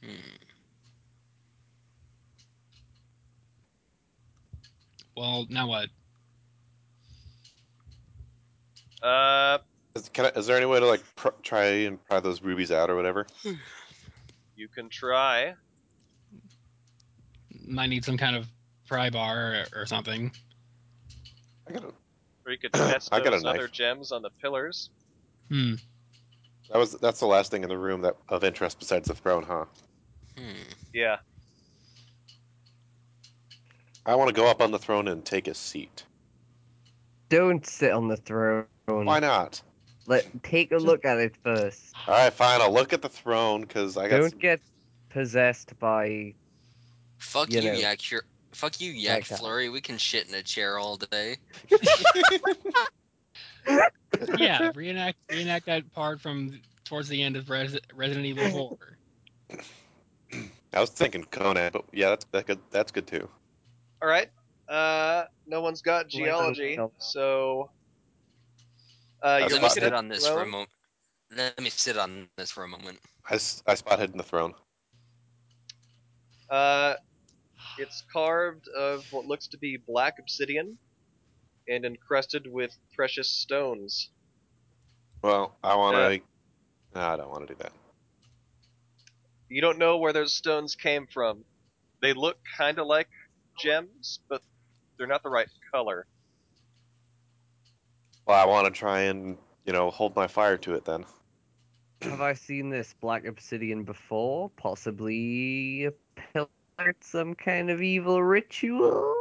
Hmm. Well, now what? Uh, Is, can I, is there any way to like pr- try and pry those rubies out or whatever? You can try. Might need some kind of pry bar or, or something. I got Or you could test I got a those knife. other gems on the pillars. Hmm. that was that's the last thing in the room that of interest besides the throne, huh? Hmm. Yeah. I want to go up on the throne and take a seat. Don't sit on the throne. Why not? Let take a look at it first. All right, fine. I'll look at the throne because I got. Don't some- get possessed by. Fuck You you, know. Yak. You're- Fuck you, Yak Like that. Flurry. We can shit in a chair all day. Yeah, reenact reenact that part from towards the end of Res- Resident Evil 4. I was thinking Conan, but yeah, that's that good. That's good too. All right. Uh, no one's got geology, so. Uh, Uh, Let me sit looking on this for a moment. Let me sit on this for a moment. I spot hidden the throne. Uh, it's carved of what looks to be black obsidian and encrusted with precious stones. Well, I want Uh, to. no, I don't want to do that. You don't know where those stones came from. They look kind of like gems, but they're not the right color. Well, I want to try and you know hold my fire to it then. Have I seen this black obsidian before? Possibly a pillar some kind of evil ritual?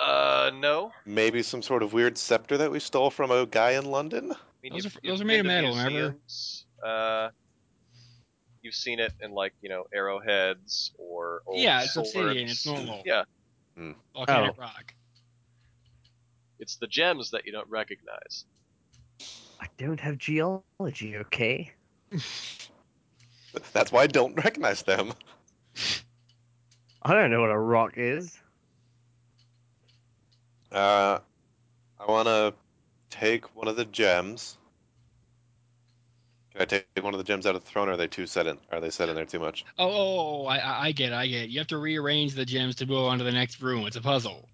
Uh, no. Maybe some sort of weird scepter that we stole from a guy in London. I mean, Those you've- are- those are made of metal, remember? Uh, you've seen it in like you know arrowheads or old yeah, it's swords. obsidian. It's normal. Yeah, Volcanic Oh. rock. It's the gems that you don't recognize. I don't have geology, okay? That's why I don't recognize them. I don't know what a rock is. Uh, I want to take one of the gems. Can I take one of the gems out of the throne? Or are they too set in? Are they set in there too much? Oh, oh, oh, I, I I get it. I get it. You have to rearrange the gems to go on to the next room. It's a puzzle.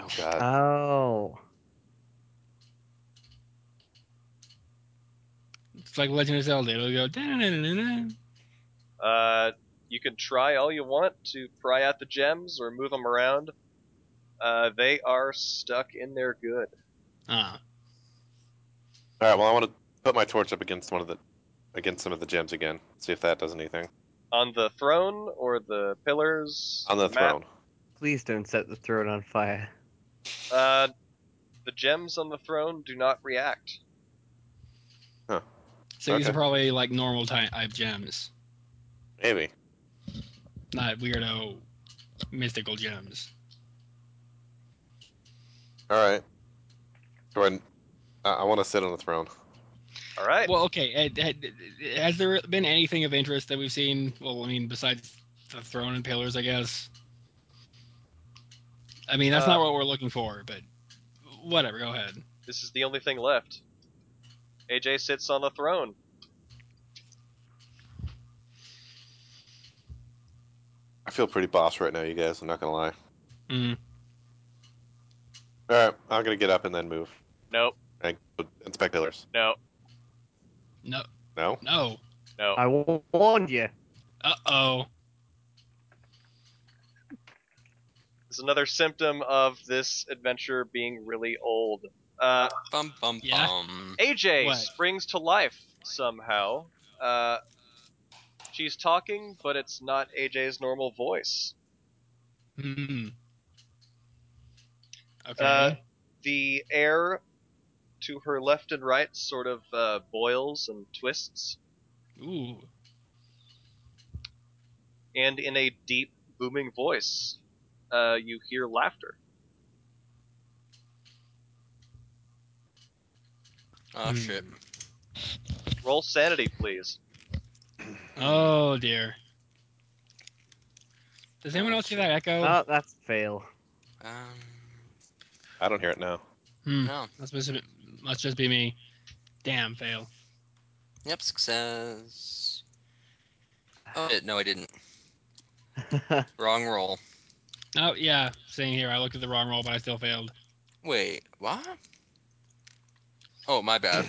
Oh God. Oh. It's like Legend of Zelda. It'll go. "Da-na-na-na-na." Uh, you can try all you want to pry out the gems or move them around. Uh, they are stuck in there good. Ah, All right. Well, I want to put my torch up against one of the, against some of the gems again. See if that does anything On the throne or the pillars? on the map? throne. Please don't set the throne on fire. Uh, the gems on the throne do not react. Huh. So these are probably like normal type gems, Maybe. not weirdo mystical gems. All right. Go ahead. I, I want to sit on the throne. All right. Well, okay. Had, had, has there been anything of interest that we've seen? Well, I mean, besides the throne and pillars, I guess. I mean, that's Uh, not what we're looking for, but whatever. Go ahead. This is the only thing left. AJ sits on the throne. I feel pretty boss right now, you guys. I'm not gonna lie. Mm. All right. I'm gonna get up and then move Nope. and go inspect pillars. No. No, No. no. No. I warned you. Uh oh. It's another symptom of this adventure being really old. Uh, Bum bum Yeah. bum. AJ What? springs to life somehow. Uh, she's talking, but it's not AJ's normal voice. Hmm. Okay. Uh, the air to her left and right sort of uh, boils and twists, Ooh. and in a deep, booming voice, uh, you hear laughter. Oh shit. Roll sanity, please. Oh dear. Does anyone else hear that echo? Oh, that's a fail. Um. I don't hear it now. Hmm. No. Must, must, must just be me. Damn, fail. Yep. Success. Oh no, I didn't. Wrong roll. Oh yeah, same here. I looked at the wrong roll, but I still failed. Wait, what? Oh, my bad.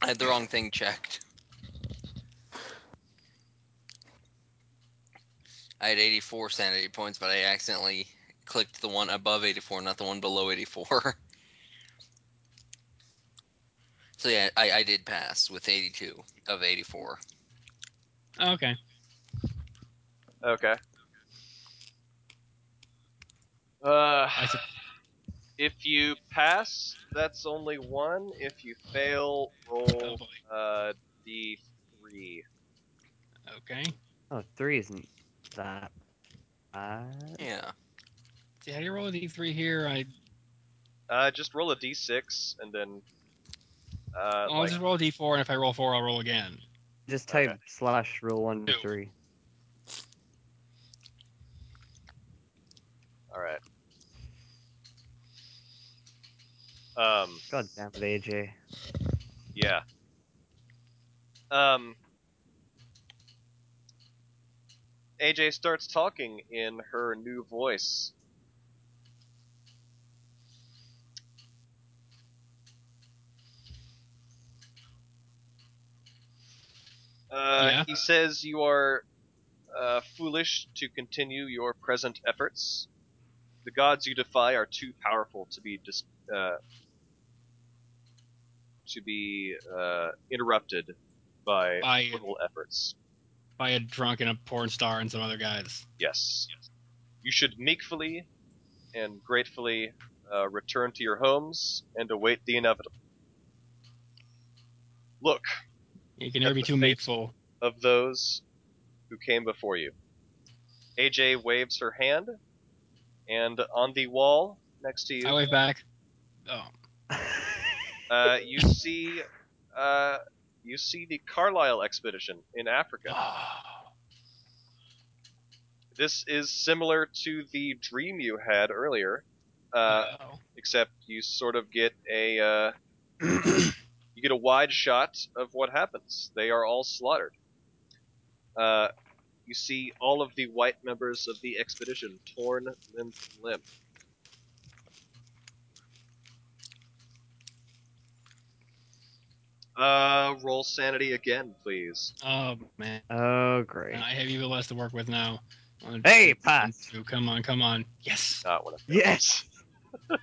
I had the wrong thing checked. I had 84 sanity points, but I accidentally clicked the one above 84, not the one below 84. so yeah, I, I did pass with 82 of 84. Oh, okay. Okay. Uh, I su- if you pass, that's only one. If you fail, oh roll boy. uh, d3. Okay. oh, three isn't that bad. Yeah. See, how do you roll a d3 here? I Uh, just roll a d6 and then. Uh, I'll like, just roll a d4, and if I roll four, I'll roll again. Just type Okay. slash roll one to Two. three. all right. Um, God damn it, AJ. yeah. Um, AJ starts talking in her new voice. Uh, Yeah. He says you are uh, foolish to continue your present efforts. The gods you defy are too powerful to be dis- uh, to be uh, interrupted by By- mortal efforts. By a drunk and a porn star and some other guys. Yes. You should meekfully and gratefully uh, return to your homes and await the inevitable. Look You can never be too meekful. of those who came before you. AJ waves her hand, and on the wall next to you, I wave back. Oh. uh, you see, uh, you see the Carlyle expedition in Africa. This is similar to the dream you had earlier, uh, except you sort of get a uh, you get a wide shot of what happens. They are all slaughtered. Uh, you see all of the white members of the expedition torn limb from limb. Uh, roll sanity again, please. oh man. oh, great. I have even less to work with now. Hey, pass. Come on, come on. Yes. Not one of them. Yes.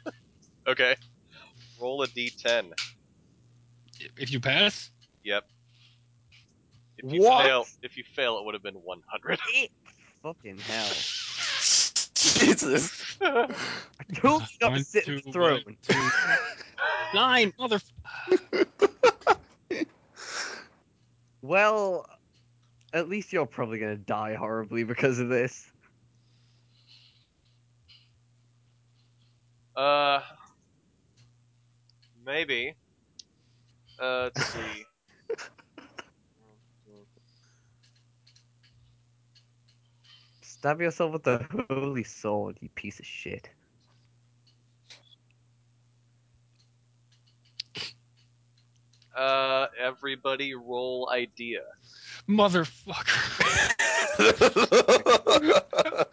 Okay. Roll a d10. If you pass, Yep. If you What? fail, if you fail, it would have been 100. Fucking hell. Jesus. I told you not One, to sit two, in the throne. one, two. nine, mother. Well, at least you're probably gonna die horribly because of this. Uh, maybe. Uh, let's see. Stab yourself with the holy sword, you piece of shit. Uh, everybody roll idea. Motherfucker.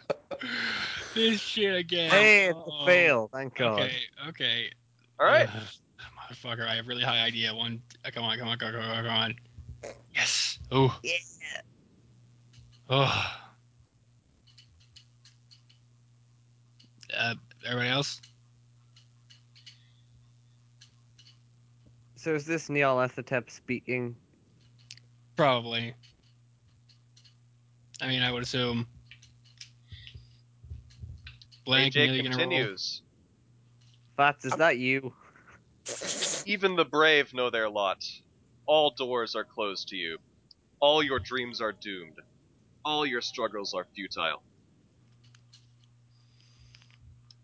this shit again. Hey, it's Uh-oh. a fail, thank God. Okay, okay. All right. Ugh, motherfucker, I have really high idea. One, uh, come on, come on, come on, come on, come on. Yes. Oh. Yeah. Oh. Uh, everybody else? So is this Nyarlathotep speaking? Probably. I mean, I would assume. Blank, AJ Neil, you gonna roll? continues. Fats, is that you? Even the brave know their lot. All doors are closed to you. All your dreams are doomed. All your struggles are futile.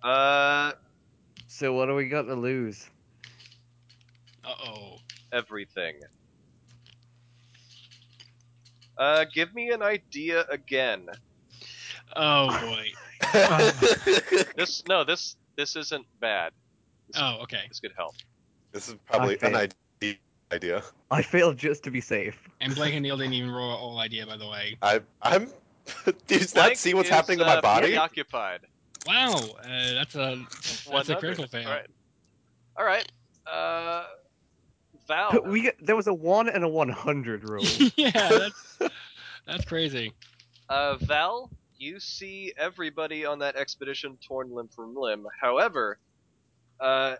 Uh, So what do we got to lose? Uh-oh. everything. Uh, give me an idea again. Oh, boy. This no, this this isn't bad. Oh, okay. This could help. this is probably an idea. idea. I failed just to be safe. And Blake and Neil didn't even roll a whole idea, by the way. I, I'm. Do you not see what's is, happening to uh, my body? Preoccupied. Wow, uh, that's a that's a critical fail. All right. All right. Uh, Val. We get, there was a one and a one hundred roll. yeah, that's that's crazy. Uh, Val, you see everybody on that expedition torn limb from limb. However, uh,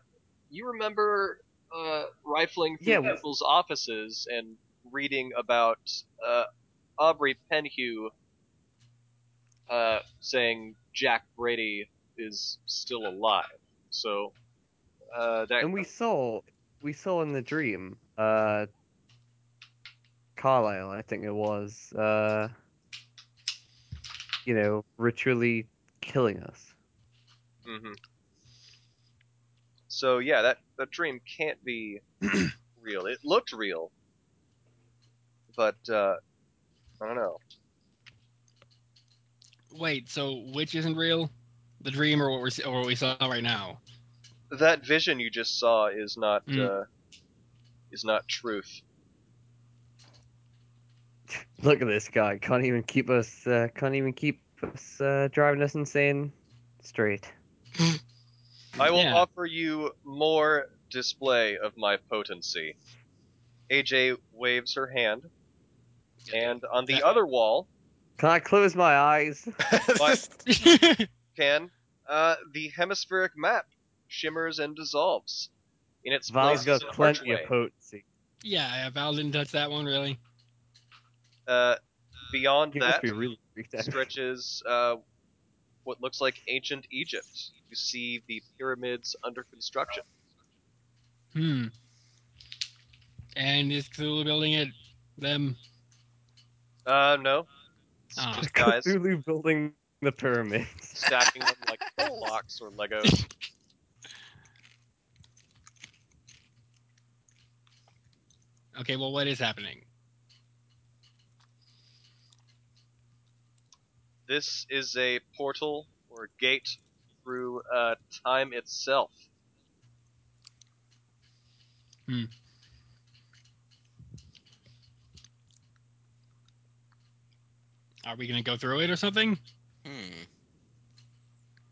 you remember uh, rifling through Yeah, we- people's offices and reading about uh, Aubrey Penhew uh, saying Jack Brady is still alive. So uh, that and we saw we saw in the dream, uh Carlyle, I think it was, uh you know, ritually killing us. Mm-hmm. So yeah, that that dream can't be real. It looked real, but uh, I don't know. Wait, so which isn't real? The dream or what we're or what we saw right now? That vision you just saw is not Mm. uh, is not truth. Look at this guy. Can't even keep us. Uh, can't even keep us uh, driving us insane straight. I will Yeah. offer you more display of my potency. AJ waves her hand, and on the other wall Can I close my eyes? can uh, the hemispheric map shimmers and dissolves in its Val's place got is an plenty archway. of potency. yeah, yeah, Val didn't touch that one really. Uh, beyond He must that be really freaked out. stretches uh, what looks like ancient Egypt. You see the pyramids under construction. Hmm. And is Cthulhu building it? Them? Uh, no, it's Ah. just guys Cthulhu building the pyramids. stacking them like blocks or Legos. Okay, well, what is happening? This is a portal or a gate through uh, time itself. Are we gonna go through it or something? Hmm.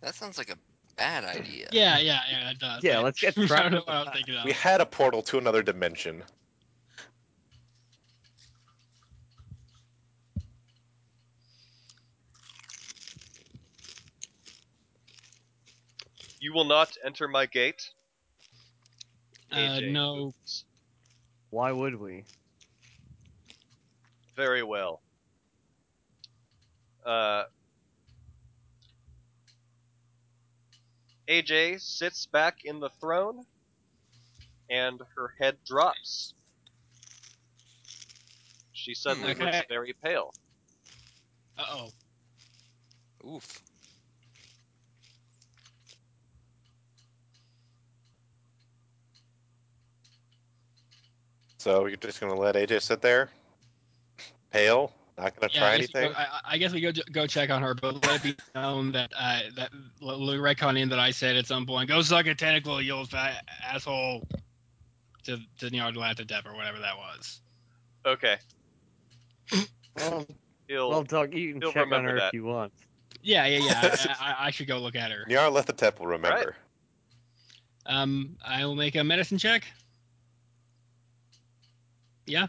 That sounds like a bad idea. Yeah, yeah, yeah, that does. Yeah, let's get I trapped don't know the what I was thinking of. we had a portal to another dimension. You will not enter my gate. Uh, AJ no. Why would we? Very well. Uh, AJ sits back in the throne, and her head drops. She suddenly Okay. looks very pale. Uh oh. Oof. So you're just gonna let AJ sit there, pale, not gonna Yeah, try I guess, we anything. go, I, I guess we go go check on her, but let it be known that uh, that Lou retconning that I said at some point, "Go suck a tentacle, you old fat asshole," to to Nyarlathotep or whatever that was. Okay, Well, he'll. well, Doug, you can he'll check on her that. if you want. Yeah, yeah, yeah. I, I, I should go look at her. Nyarlathotep will remember. Um, I will make a medicine check. Yeah,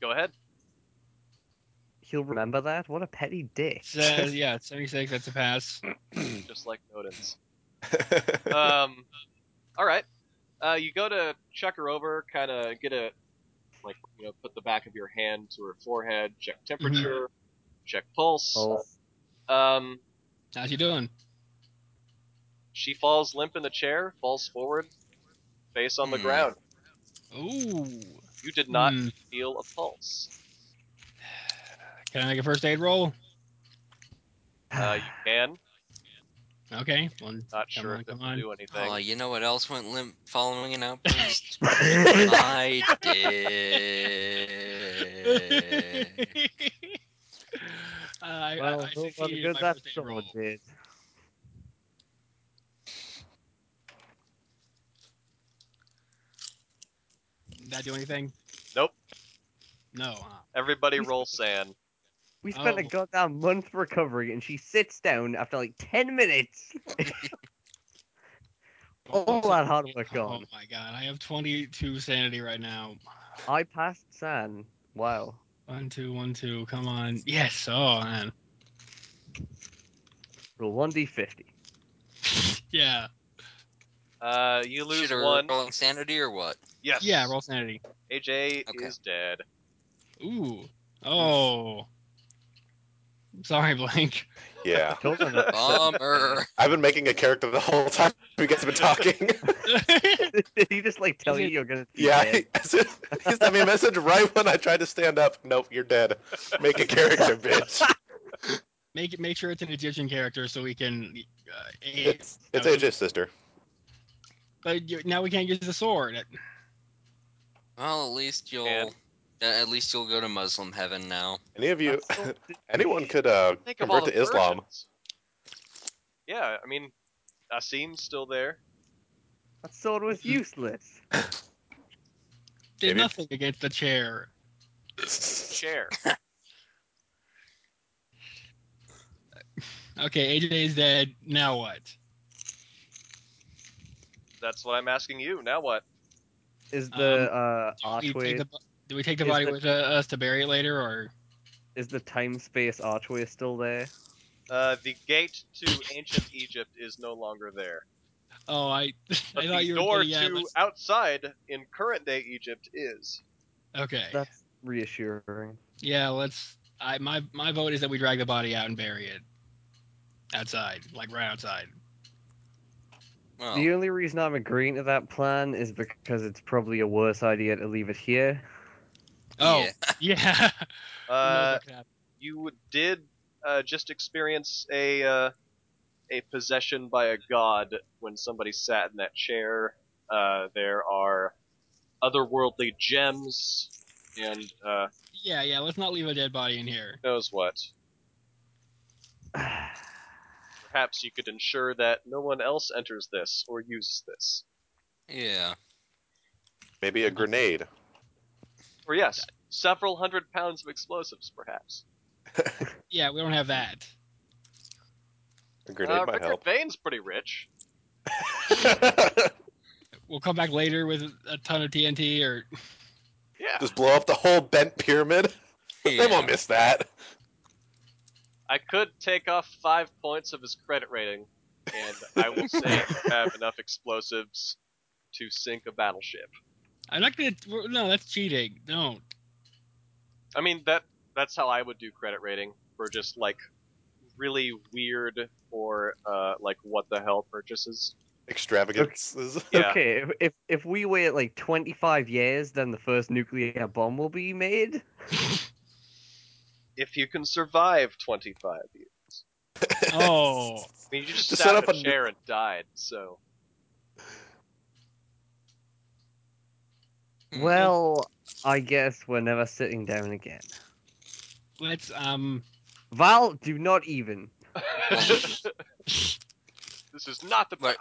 Go ahead. He'll remember that. What a petty dick. says yeah, seventy six. That's a pass. Just like Odin's. um, all right. Uh, you go to check her over, kind of get a, like, you know, put the back of your hand to her forehead, check temperature, check pulse. Oh, Um, How's she doing? she falls limp in the chair, falls forward, face on the Hmm. ground. Ooh. You did not Hmm. feel a pulse. Can I make a first aid roll? Uh, you can. Okay. One. Not Come sure on, if it come will on. do anything. Oh, you know what else went limp following an outburst? My dick. Uh, I, well, I, I no succeeded good my that first aid someone roll. did. Did that do anything? Nope. No. Huh? Everybody roll sand. We spent a Oh. goddamn month recovering, and she sits down after like ten minutes. All that hard work Oh my god, I have 22 sanity right now. I passed San. Wow. One, two, one, two. Come on. Yes. Oh man. Roll one d fifty. Yeah. Uh, you lose Should have one. roll insanity or what? Yes. Yeah. Roll sanity. AJ Okay. is dead. Ooh. Oh. Sorry, Blank. yeah, Told her not Bummer. I've been making a character the whole time you guys have been talking. Did he just like tell you you're gonna be yeah, dead? he, he sent me a message right when I tried to stand up. Nope, you're dead. Make a character, bitch. make it. Make sure it's an Egyptian character so we can. Uh, aid- It's it's AJ's sister. But you, now we can't use the sword. Well, at least you'll And- at least you'll go to Muslim heaven now. Any of you, anyone could uh, Think convert to Islam. versions. Yeah, I mean, Asim's still there. That sword was useless. Did Maybe- nothing against the chair. Chair. Okay, AJ is dead. Now what? That's what I'm asking you. Now what? Is um, the uh, do we take the Is body the- with uh, us to bury it later, or is the time space archway still there? Uh, the gate to ancient Egypt is no longer there. oh, I But I thought the you were door getting at, to let's- outside in current day Egypt is. Okay, That's reassuring. yeah, let's. I my my vote is that we drag the body out and bury it outside, like right outside. Well, The only reason I'm agreeing to that plan is because it's probably a worse idea to leave it here. Oh, yeah. yeah. Uh, what could happen. you did uh, just experience a uh, a possession by a god when somebody sat in that chair. Uh, there are otherworldly gems and uh, yeah, yeah. Let's not leave a dead body in here. knows what. Perhaps you could ensure that no one else enters this or uses this. Yeah. Maybe a grenade. Or yes, several hundred pounds of explosives, perhaps. Yeah, we don't have that. A grenade uh, might Richard help. Vane's pretty rich. We'll come back later with a ton of TNT, or Yeah, Just blow up the whole bent pyramid. They won't miss that. I could take off five points of his credit rating, and I will say you have enough explosives to sink a battleship. I'm not gonna. No, that's cheating. Don't. I mean that that's how I would do credit rating for just like really weird or uh, like what the hell purchases. Extravagances. Yeah. Okay, if, if if we wait like 25 years, then the first nuclear bomb will be made. If you can survive 25 years. Oh, I mean, you just To sat set up a a nu- chair and died, so. Well, I guess we're never sitting down again. let's um. Val, do not even. this is not the Right.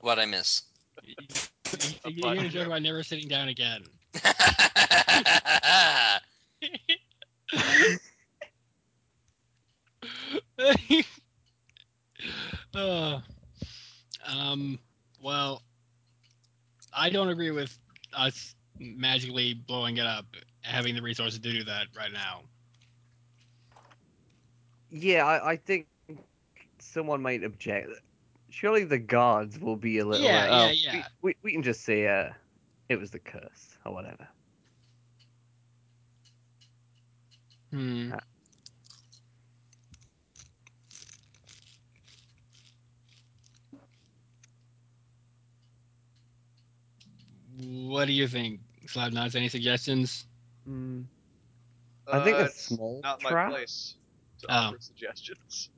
What I miss. you- You're gonna joke about never sitting down again. uh, um. Well, I don't agree with us magically blowing it up, having the resources to do that right now. Yeah, I, I think someone might object. Surely the gods will be a little. Yeah, uh, oh, yeah, We, yeah. we, we can just say uh, it was the curse or whatever. Hmm. What do you think, Slapnuts? Any suggestions? Hmm. I think Uh, a it's small not trap. my place to Oh. offer suggestions.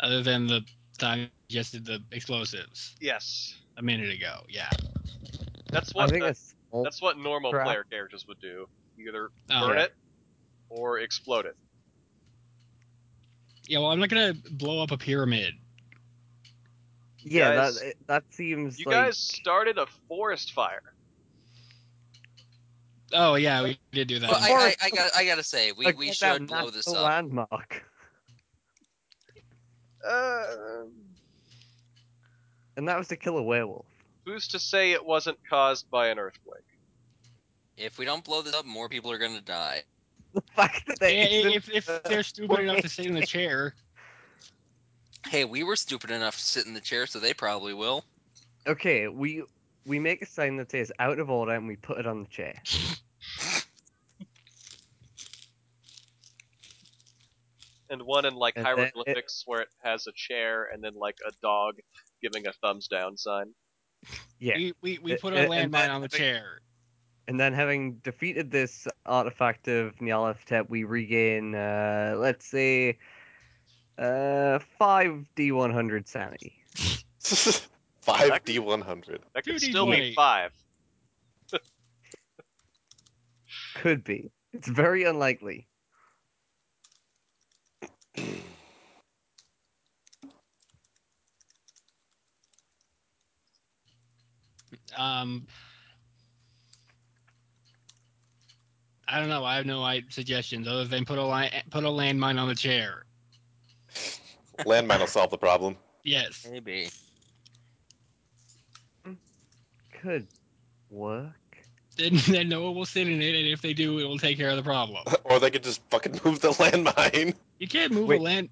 Other than the time you suggested the explosives Yes, a minute ago. Yeah. that's I what think the- a small. that's what normal trap. player characters would do. Either Oh. burn Yeah. it or explode it. Yeah, well, I'm not gonna blow up a pyramid. Yeah, guys- that that seems You like. guys started a forest fire. Oh yeah, we did do that. Well, I, I, I got I gotta say we, a we goddamn should blow this national up. landmark, Uh, and that was to kill a werewolf. who's to say it wasn't caused by an earthquake? If we don't blow this up, more people are gonna die. The fact that they I- if if they're stupid enough to sit in the chair, Hey, we were stupid enough to sit in the chair, so they probably will. Okay, we we make a sign that says out of order and we put it on the chair. And one in like And then it- hieroglyphics where it has a chair and then like a dog giving a thumbs down sign. Yeah. we, we, we Uh, put uh, a and landmine then on the having- chair. And then having defeated this artifact of Nyarlathotep, we regain uh let's say uh five D one hundred sanity. Five D one hundred. That could 2D20. still be five. Could be. It's very unlikely. Um, I don't know. I have no I- suggestions other than put a line, put a landmine on the chair. Landmine will solve the problem. Yes. Maybe. Could work. Then, then no one will sit in it, and if they do, it will take care of the problem. or they could just fucking move the landmine. You can't move Wait. a land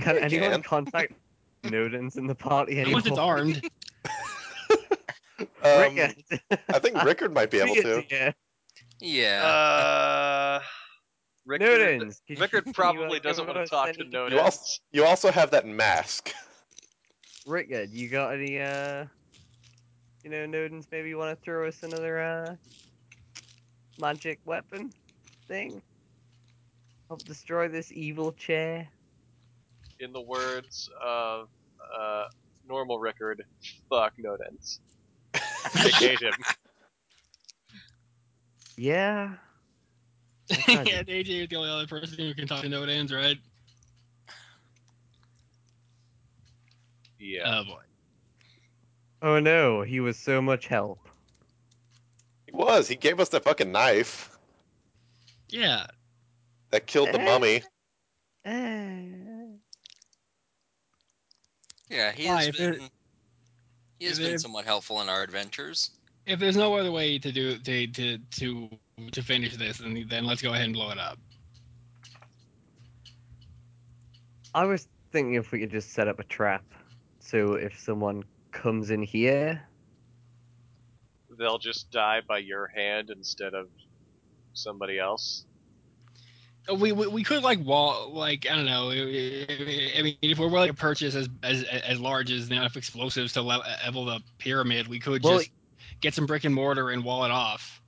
Can You anyone can. contact Nodens in the party anymore? once it's armed. Um, Rickard. I think Rickard might be able to. Yeah. Yeah. Uh, Rickard, Nodens. Rickard probably doesn't want to talk to any- Nodens. You also, you also have that mask. Rickard, you got any uh you know, Nodens maybe you wanna throw us another uh magic weapon thing? Help destroy this evil chair? In the words of uh, normal Rickard, fuck Nodens. I hate him. Yeah. I AJ is the only other person who can talk to Nodens, right? Yeah. Oh boy. Oh no, he was so much help. He was. He gave us the fucking knife Yeah. that killed the Eh. mummy. Eh. Yeah, he Why, has if there- been. He has if been there- somewhat helpful in our adventures. If there's no other way to do to to to to finish this, and then let's go ahead and blow it up. I was thinking if we could just set up a trap. So if someone comes in here, They'll just die by your hand instead of somebody else. Uh, We, we, we could like wall like I don't know. I I mean, if we're willing to purchase as as as large as enough explosives to level the pyramid, we could Well, just get some brick and mortar and wall it off.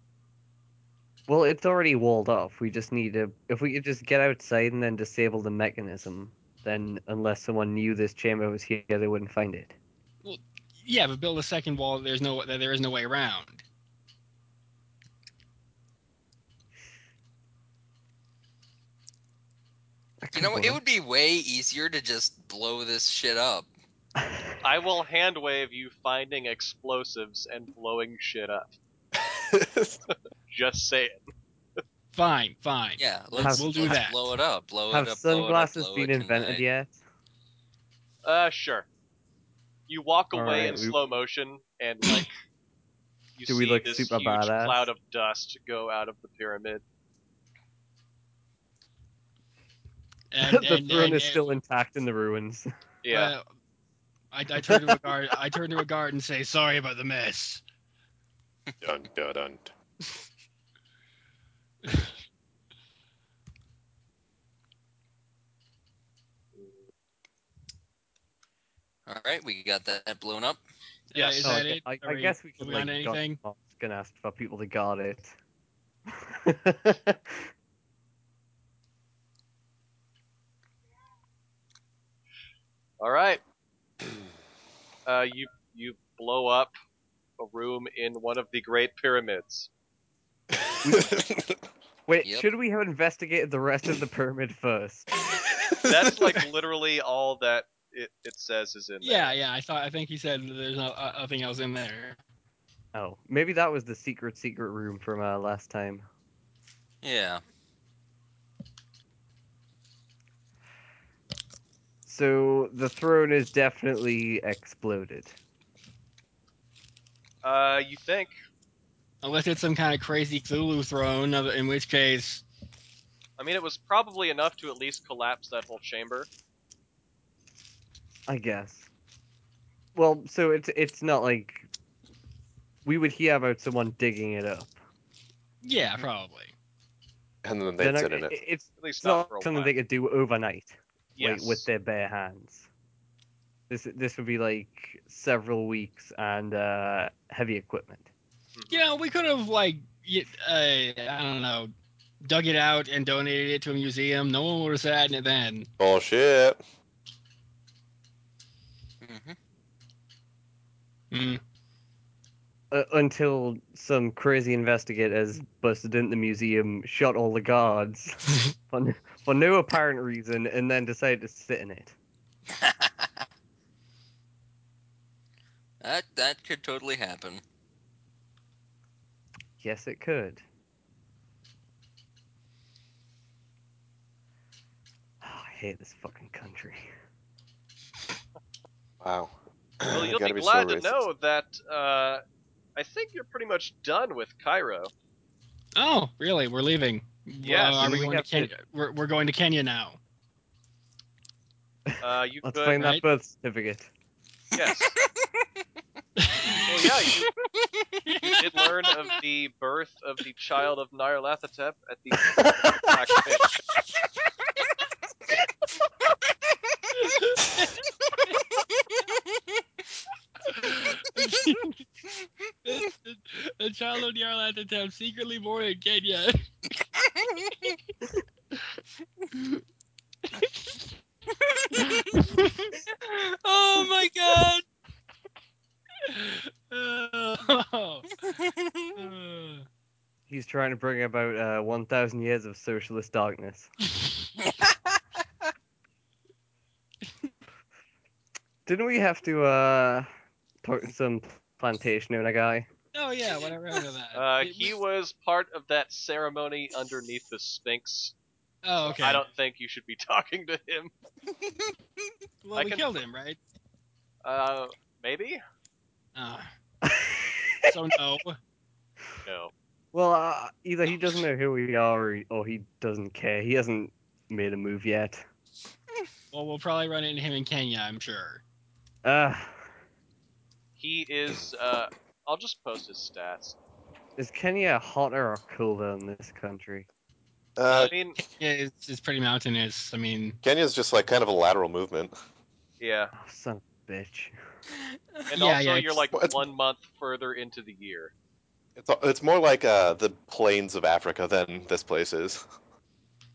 Well, it's already walled off. We just need to. If we could just get outside and then disable the mechanism, then unless someone knew this chamber was here, they wouldn't find it. Well, yeah, but build a second wall. There's no there is no way around. You know, it would be way easier to just blow this shit up. I will hand wave you finding explosives and blowing shit up. Just saying. Fine, fine. Yeah, let's, We'll do let's that. blow it up. Blow Have it up. blow it up, sunglasses blow been invented tonight. yet? Uh, sure. You walk away Alright, in we- slow motion and like you Do we see look this super huge badass? cloud of dust go out of the pyramid. And, the and- throne and- is still intact in the ruins. Yeah. Well, I, I turn to a guard. I turn to a guard and say, "Sorry about the mess." dun, dun, dun. All right, we got that blown up. Yeah, Yes. is that I, it? I, I we guess we could moving like got- anything. I was gonna ask for people to guard it. All right. Uh, you you blow up a room in one of the Great Pyramids. Wait, Yep. should we have investigated the rest of the pyramid first? That's like literally all that it, it says is in there. Yeah, yeah. I thought. I think he said there's no, uh, nothing else in there. Oh, maybe that was the secret secret room from uh, last time. Yeah. So the throne is definitely exploded. Uh, you think? Unless it's some kind of crazy Cthulhu throne, in which case, I mean, it was probably enough to at least collapse that whole chamber. I guess. Well, so it's it's not like we would hear about someone digging it up. yeah, probably. and then They're they'd sit in it. It's, At least not, not for a something while. they could do overnight, yes. like with their bare hands. This this would be like several weeks and uh, heavy equipment. You know, we could have like, uh, I don't know, dug it out and donated it to a museum. No one would have sat in it then. Bullshit. hmm Hmm. Uh, until some crazy investigators busted into the museum, shot all the guards for, n- for no apparent reason, and then decided to sit in it. that that could totally happen. Yes, it could. I hate this fucking country. Wow. Well, you'll Gotta be so glad to know that uh, I think you're pretty much done with Cairo. Oh, really? We're leaving. Yes. Uh, are we We going to have to- Kenya? We're, we're going to Kenya now. Uh, you Let's could, find right? that birth certificate. yes. well, yeah, you, you did learn of the birth of the child of Nyarlathotep at the Black Fish. the child of Nyarlathotep secretly born in Kenya. oh my god. He's trying to bring about uh, 1,000 years of socialist darkness. Didn't we have to uh, talk to some plantation owner guy? oh yeah, whatever happened to that? Uh, he was part of that ceremony underneath the Sphinx. oh okay. I don't think you should be talking to him. well, I we can- killed him, right? Uh, maybe? Uh, so no. No. well, uh, either he doesn't know who we are or he, or he doesn't care. He hasn't made a move yet. Well, we'll probably run into him in Kenya, I'm sure. Uh, He is, uh, I'll just post his stats. is Kenya hotter or colder than this country? Uh, I mean, Yeah, it's, it's pretty mountainous. I mean, Kenya's just like kind of a lateral movement. yeah. Oh, son of a bitch. And Yeah, also, yeah, you're like it's- one month further into the year. It's it's more like uh, the plains of Africa than this place is.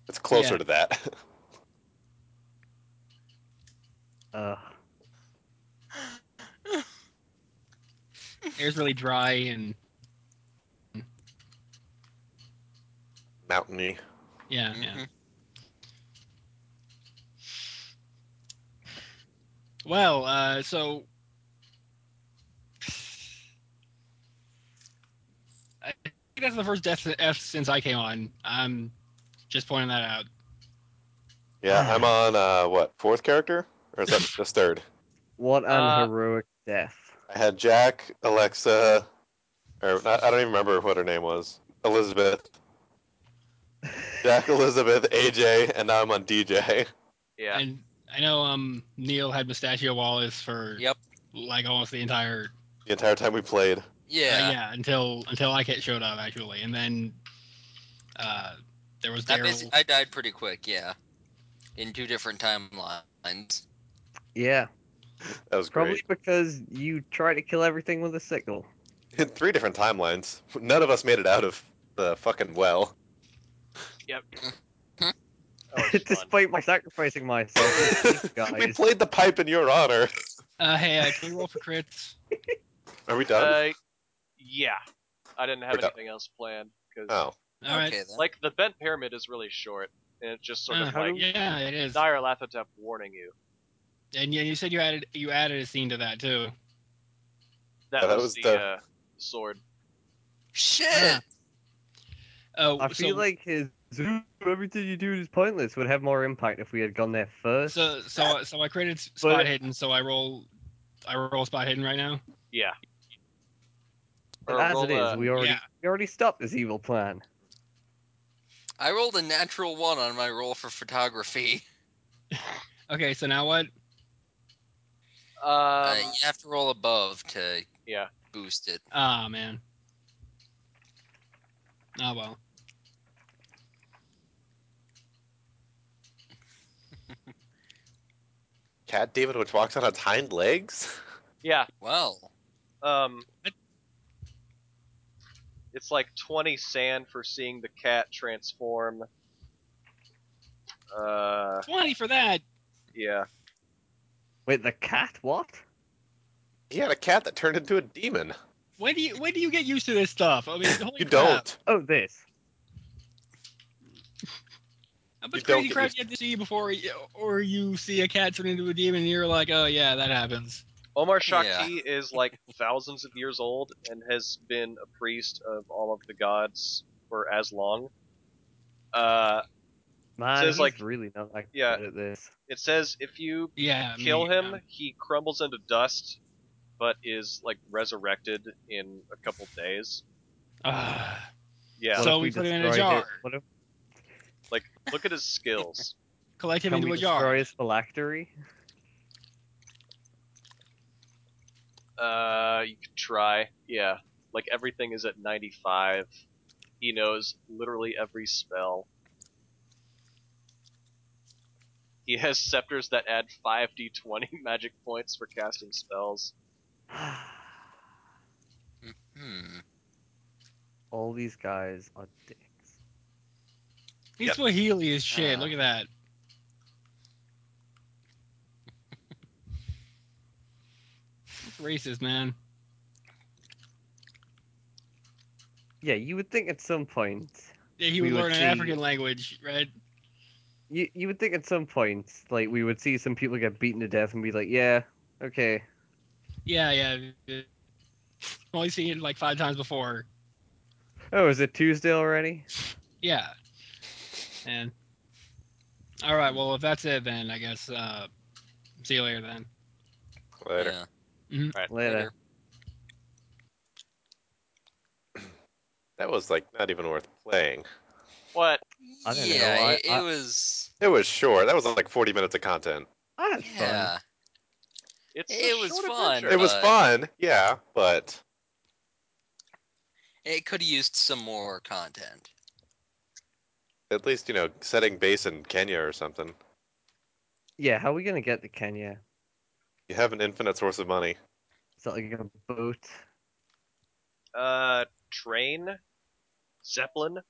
It's closer Yeah. to that. Uh, air's really dry and Mountainy. yeah, yeah. Mhm. Well, uh, so I think that's the first death F since I came on. I'm just pointing that out. Yeah, I'm on uh, what fourth character, or is that just third? what an Uh, heroic death. I had Jack, Alexa, or not, I don't even remember what her name was. Elizabeth. Jack, Elizabeth, AJ, and now I'm on DJ. Yeah. And I know um Neil had Mustachio Wallace for Yep. like almost the entire The entire time we played. Uh, Yeah. yeah until until I ca- showed up actually, and then uh there was I, Daryl. basi- I died pretty quick, yeah. In two different timelines. Yeah, That was probably great. because you try to kill everything with a sickle. In three different timelines. None of us made it out of the fucking well. Yep. Despite my sacrificing myself, we played the pipe in your honor. Uh, hey, uh, can we roll for crits? Are we done? Uh, yeah. I didn't have We're done. anything else planned because, oh. All right. okay then. like, the bent pyramid is really short, and it's just sort Uh, of how do like we- yeah, it is. Nyarlathotep warning you. And yeah, you said you added you added a scene to that too. That, Yeah, that was, was the, the- Uh, sword. Shit! Oh, I so, feel like his "Ooh, everything you do is pointless would have more impact if we had gone there first. so so so I created s- spot But- hidden. So I roll I roll spot hidden right now. Yeah. But Or as it is, a- we already yeah. we already stopped this evil plan. I rolled a natural one on my roll for photography. Okay, so now what? Um, uh, you have to roll above to yeah. boost it. Ah man. Oh well. Cat David which walks on its hind legs? Yeah. Well, Um, What? It's like 20 sand for seeing the cat transform. Uh, Twenty for that. yeah. Wait, the cat? What? He had a cat that turned into a demon. When do you when do you get used to this stuff? I mean, holy You crap. don't. Oh, this. How You much don't crazy crap used you have to see before, you, or you see a cat turn into a demon, and you're like, oh yeah, that happens. Omar Shakti is like thousands of years old and has been a priest of all of the gods for as long. Uh, Man, Says, he's like- really not that yeah. good at this. It says if you Yeah. kill me, him, um, he crumbles into dust, but is like resurrected in a couple days. ah. Yeah, So if we put it in a jar. What if like look at his skills. collect him can into we a destroy jar. his phylactery? Uh, you could try. Yeah, like everything is at 95. He knows literally every spell. He has scepters that add 5d20 magic points for casting spells. Hmm. All these guys are dicks. He's Yep. Swahili as shit. Ah. Look at that. Racist, man. Yeah, you would think at some point Yeah, he We would would learn an see- African language, right? you you would think at some point like we would see some people get beaten to death and be like, yeah, okay, Yeah, yeah. Only seen it like five times before. oh, is it Tuesday already? Yeah. And all right, well, if that's it, then I guess uh, see you later. Then Later. Yeah. Later. That was like not even worth playing. What? I don't know, yeah, I- it, it I- was. It was short. That was like 40 minutes of content. Ah, fun. Yeah. It's It was fun. adventure. It was fun, yeah, but It could have used some more content. at least you know setting base in Kenya or something. Yeah, how are we gonna get to Kenya? You have an infinite source of money. Is that like a boat? Uh, train? Zeppelin? You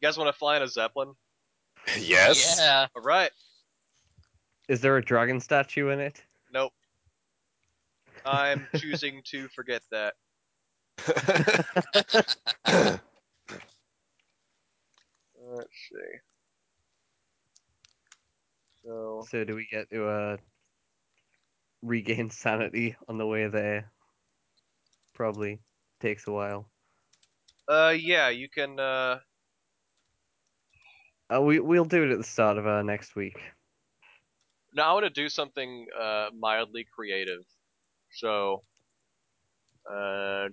guys want to fly in a Zeppelin? yes. Yeah. Alright. Is there a dragon statue in it? Nope. I'm choosing to forget that. Let's see. So, So do we get to uh regain sanity on the way there? Probably takes a while. uh, yeah, you can, uh, Uh, we we'll do it at the start of uh, next week. now I want to do something, uh, mildly creative. So, uh,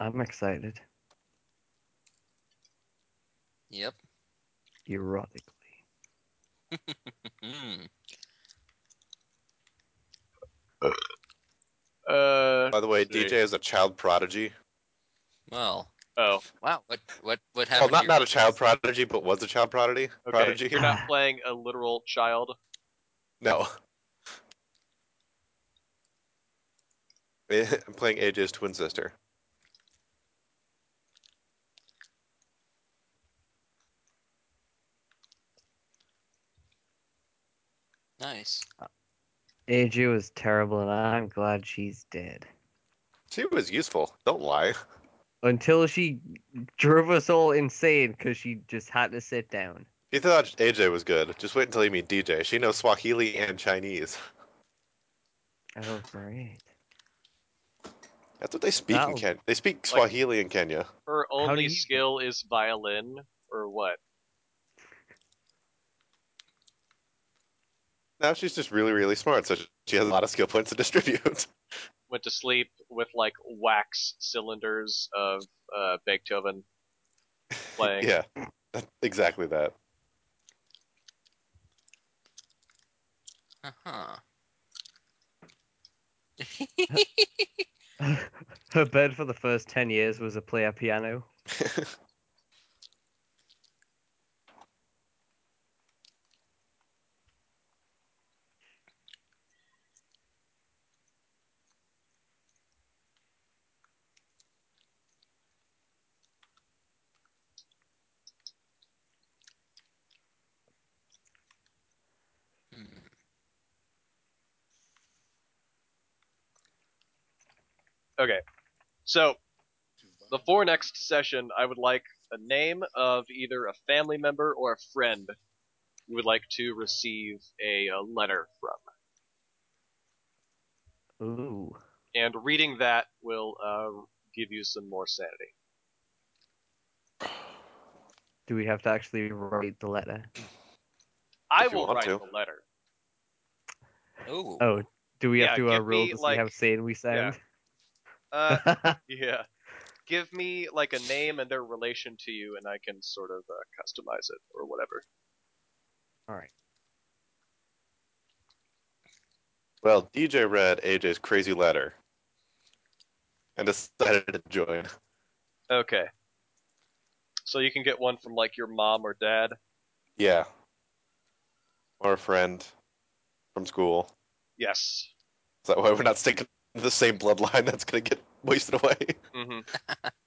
I'm excited, Yep. Erotically. Hmm. uh, By the way. DJ is a child prodigy. Well. oh, Wow. What what what Well, not not a child prodigy, but was a child prodigy. okay. Prodigy. You're not playing a literal child. No. I'm playing AJ's twin sister. Nice. AJ was terrible, and I'm glad she's dead. She was useful. Don't lie. Until she drove us all insane because she just had to sit down. You thought AJ was good, just wait until you meet DJ. She knows Swahili and Chinese. Oh, great. That's what they speak in That'll- Kenya. They speak Swahili in Kenya. Her only you- skill is violin, or what? Now she's just really, really smart, so she has a lot of skill points to distribute. Went to sleep with like wax cylinders of uh, Beethoven playing. yeah, that's exactly that. Uh-huh. Her bed for the first 10 years was a player piano. Okay. So, before next session, I would like a name of either a family member or a friend you would like to receive a, uh letter from. Ooh. And reading that will uh, give you some more sanity. Do we have to actually write the letter? I If will write to. the letter. Ooh. Oh, do we Yeah, have to uh, give roll me, to see like- how sane we sound? Uh, yeah. Give me like a name and their relation to you, and I can sort of uh, customize it or whatever. All right. Well, DJ read AJ's crazy letter and decided to join. Okay. So you can get one from like your mom or dad. Yeah. Or a friend from school. Yes. Is that why we're not sticking to the same bloodline that's going to get wasted away? hmm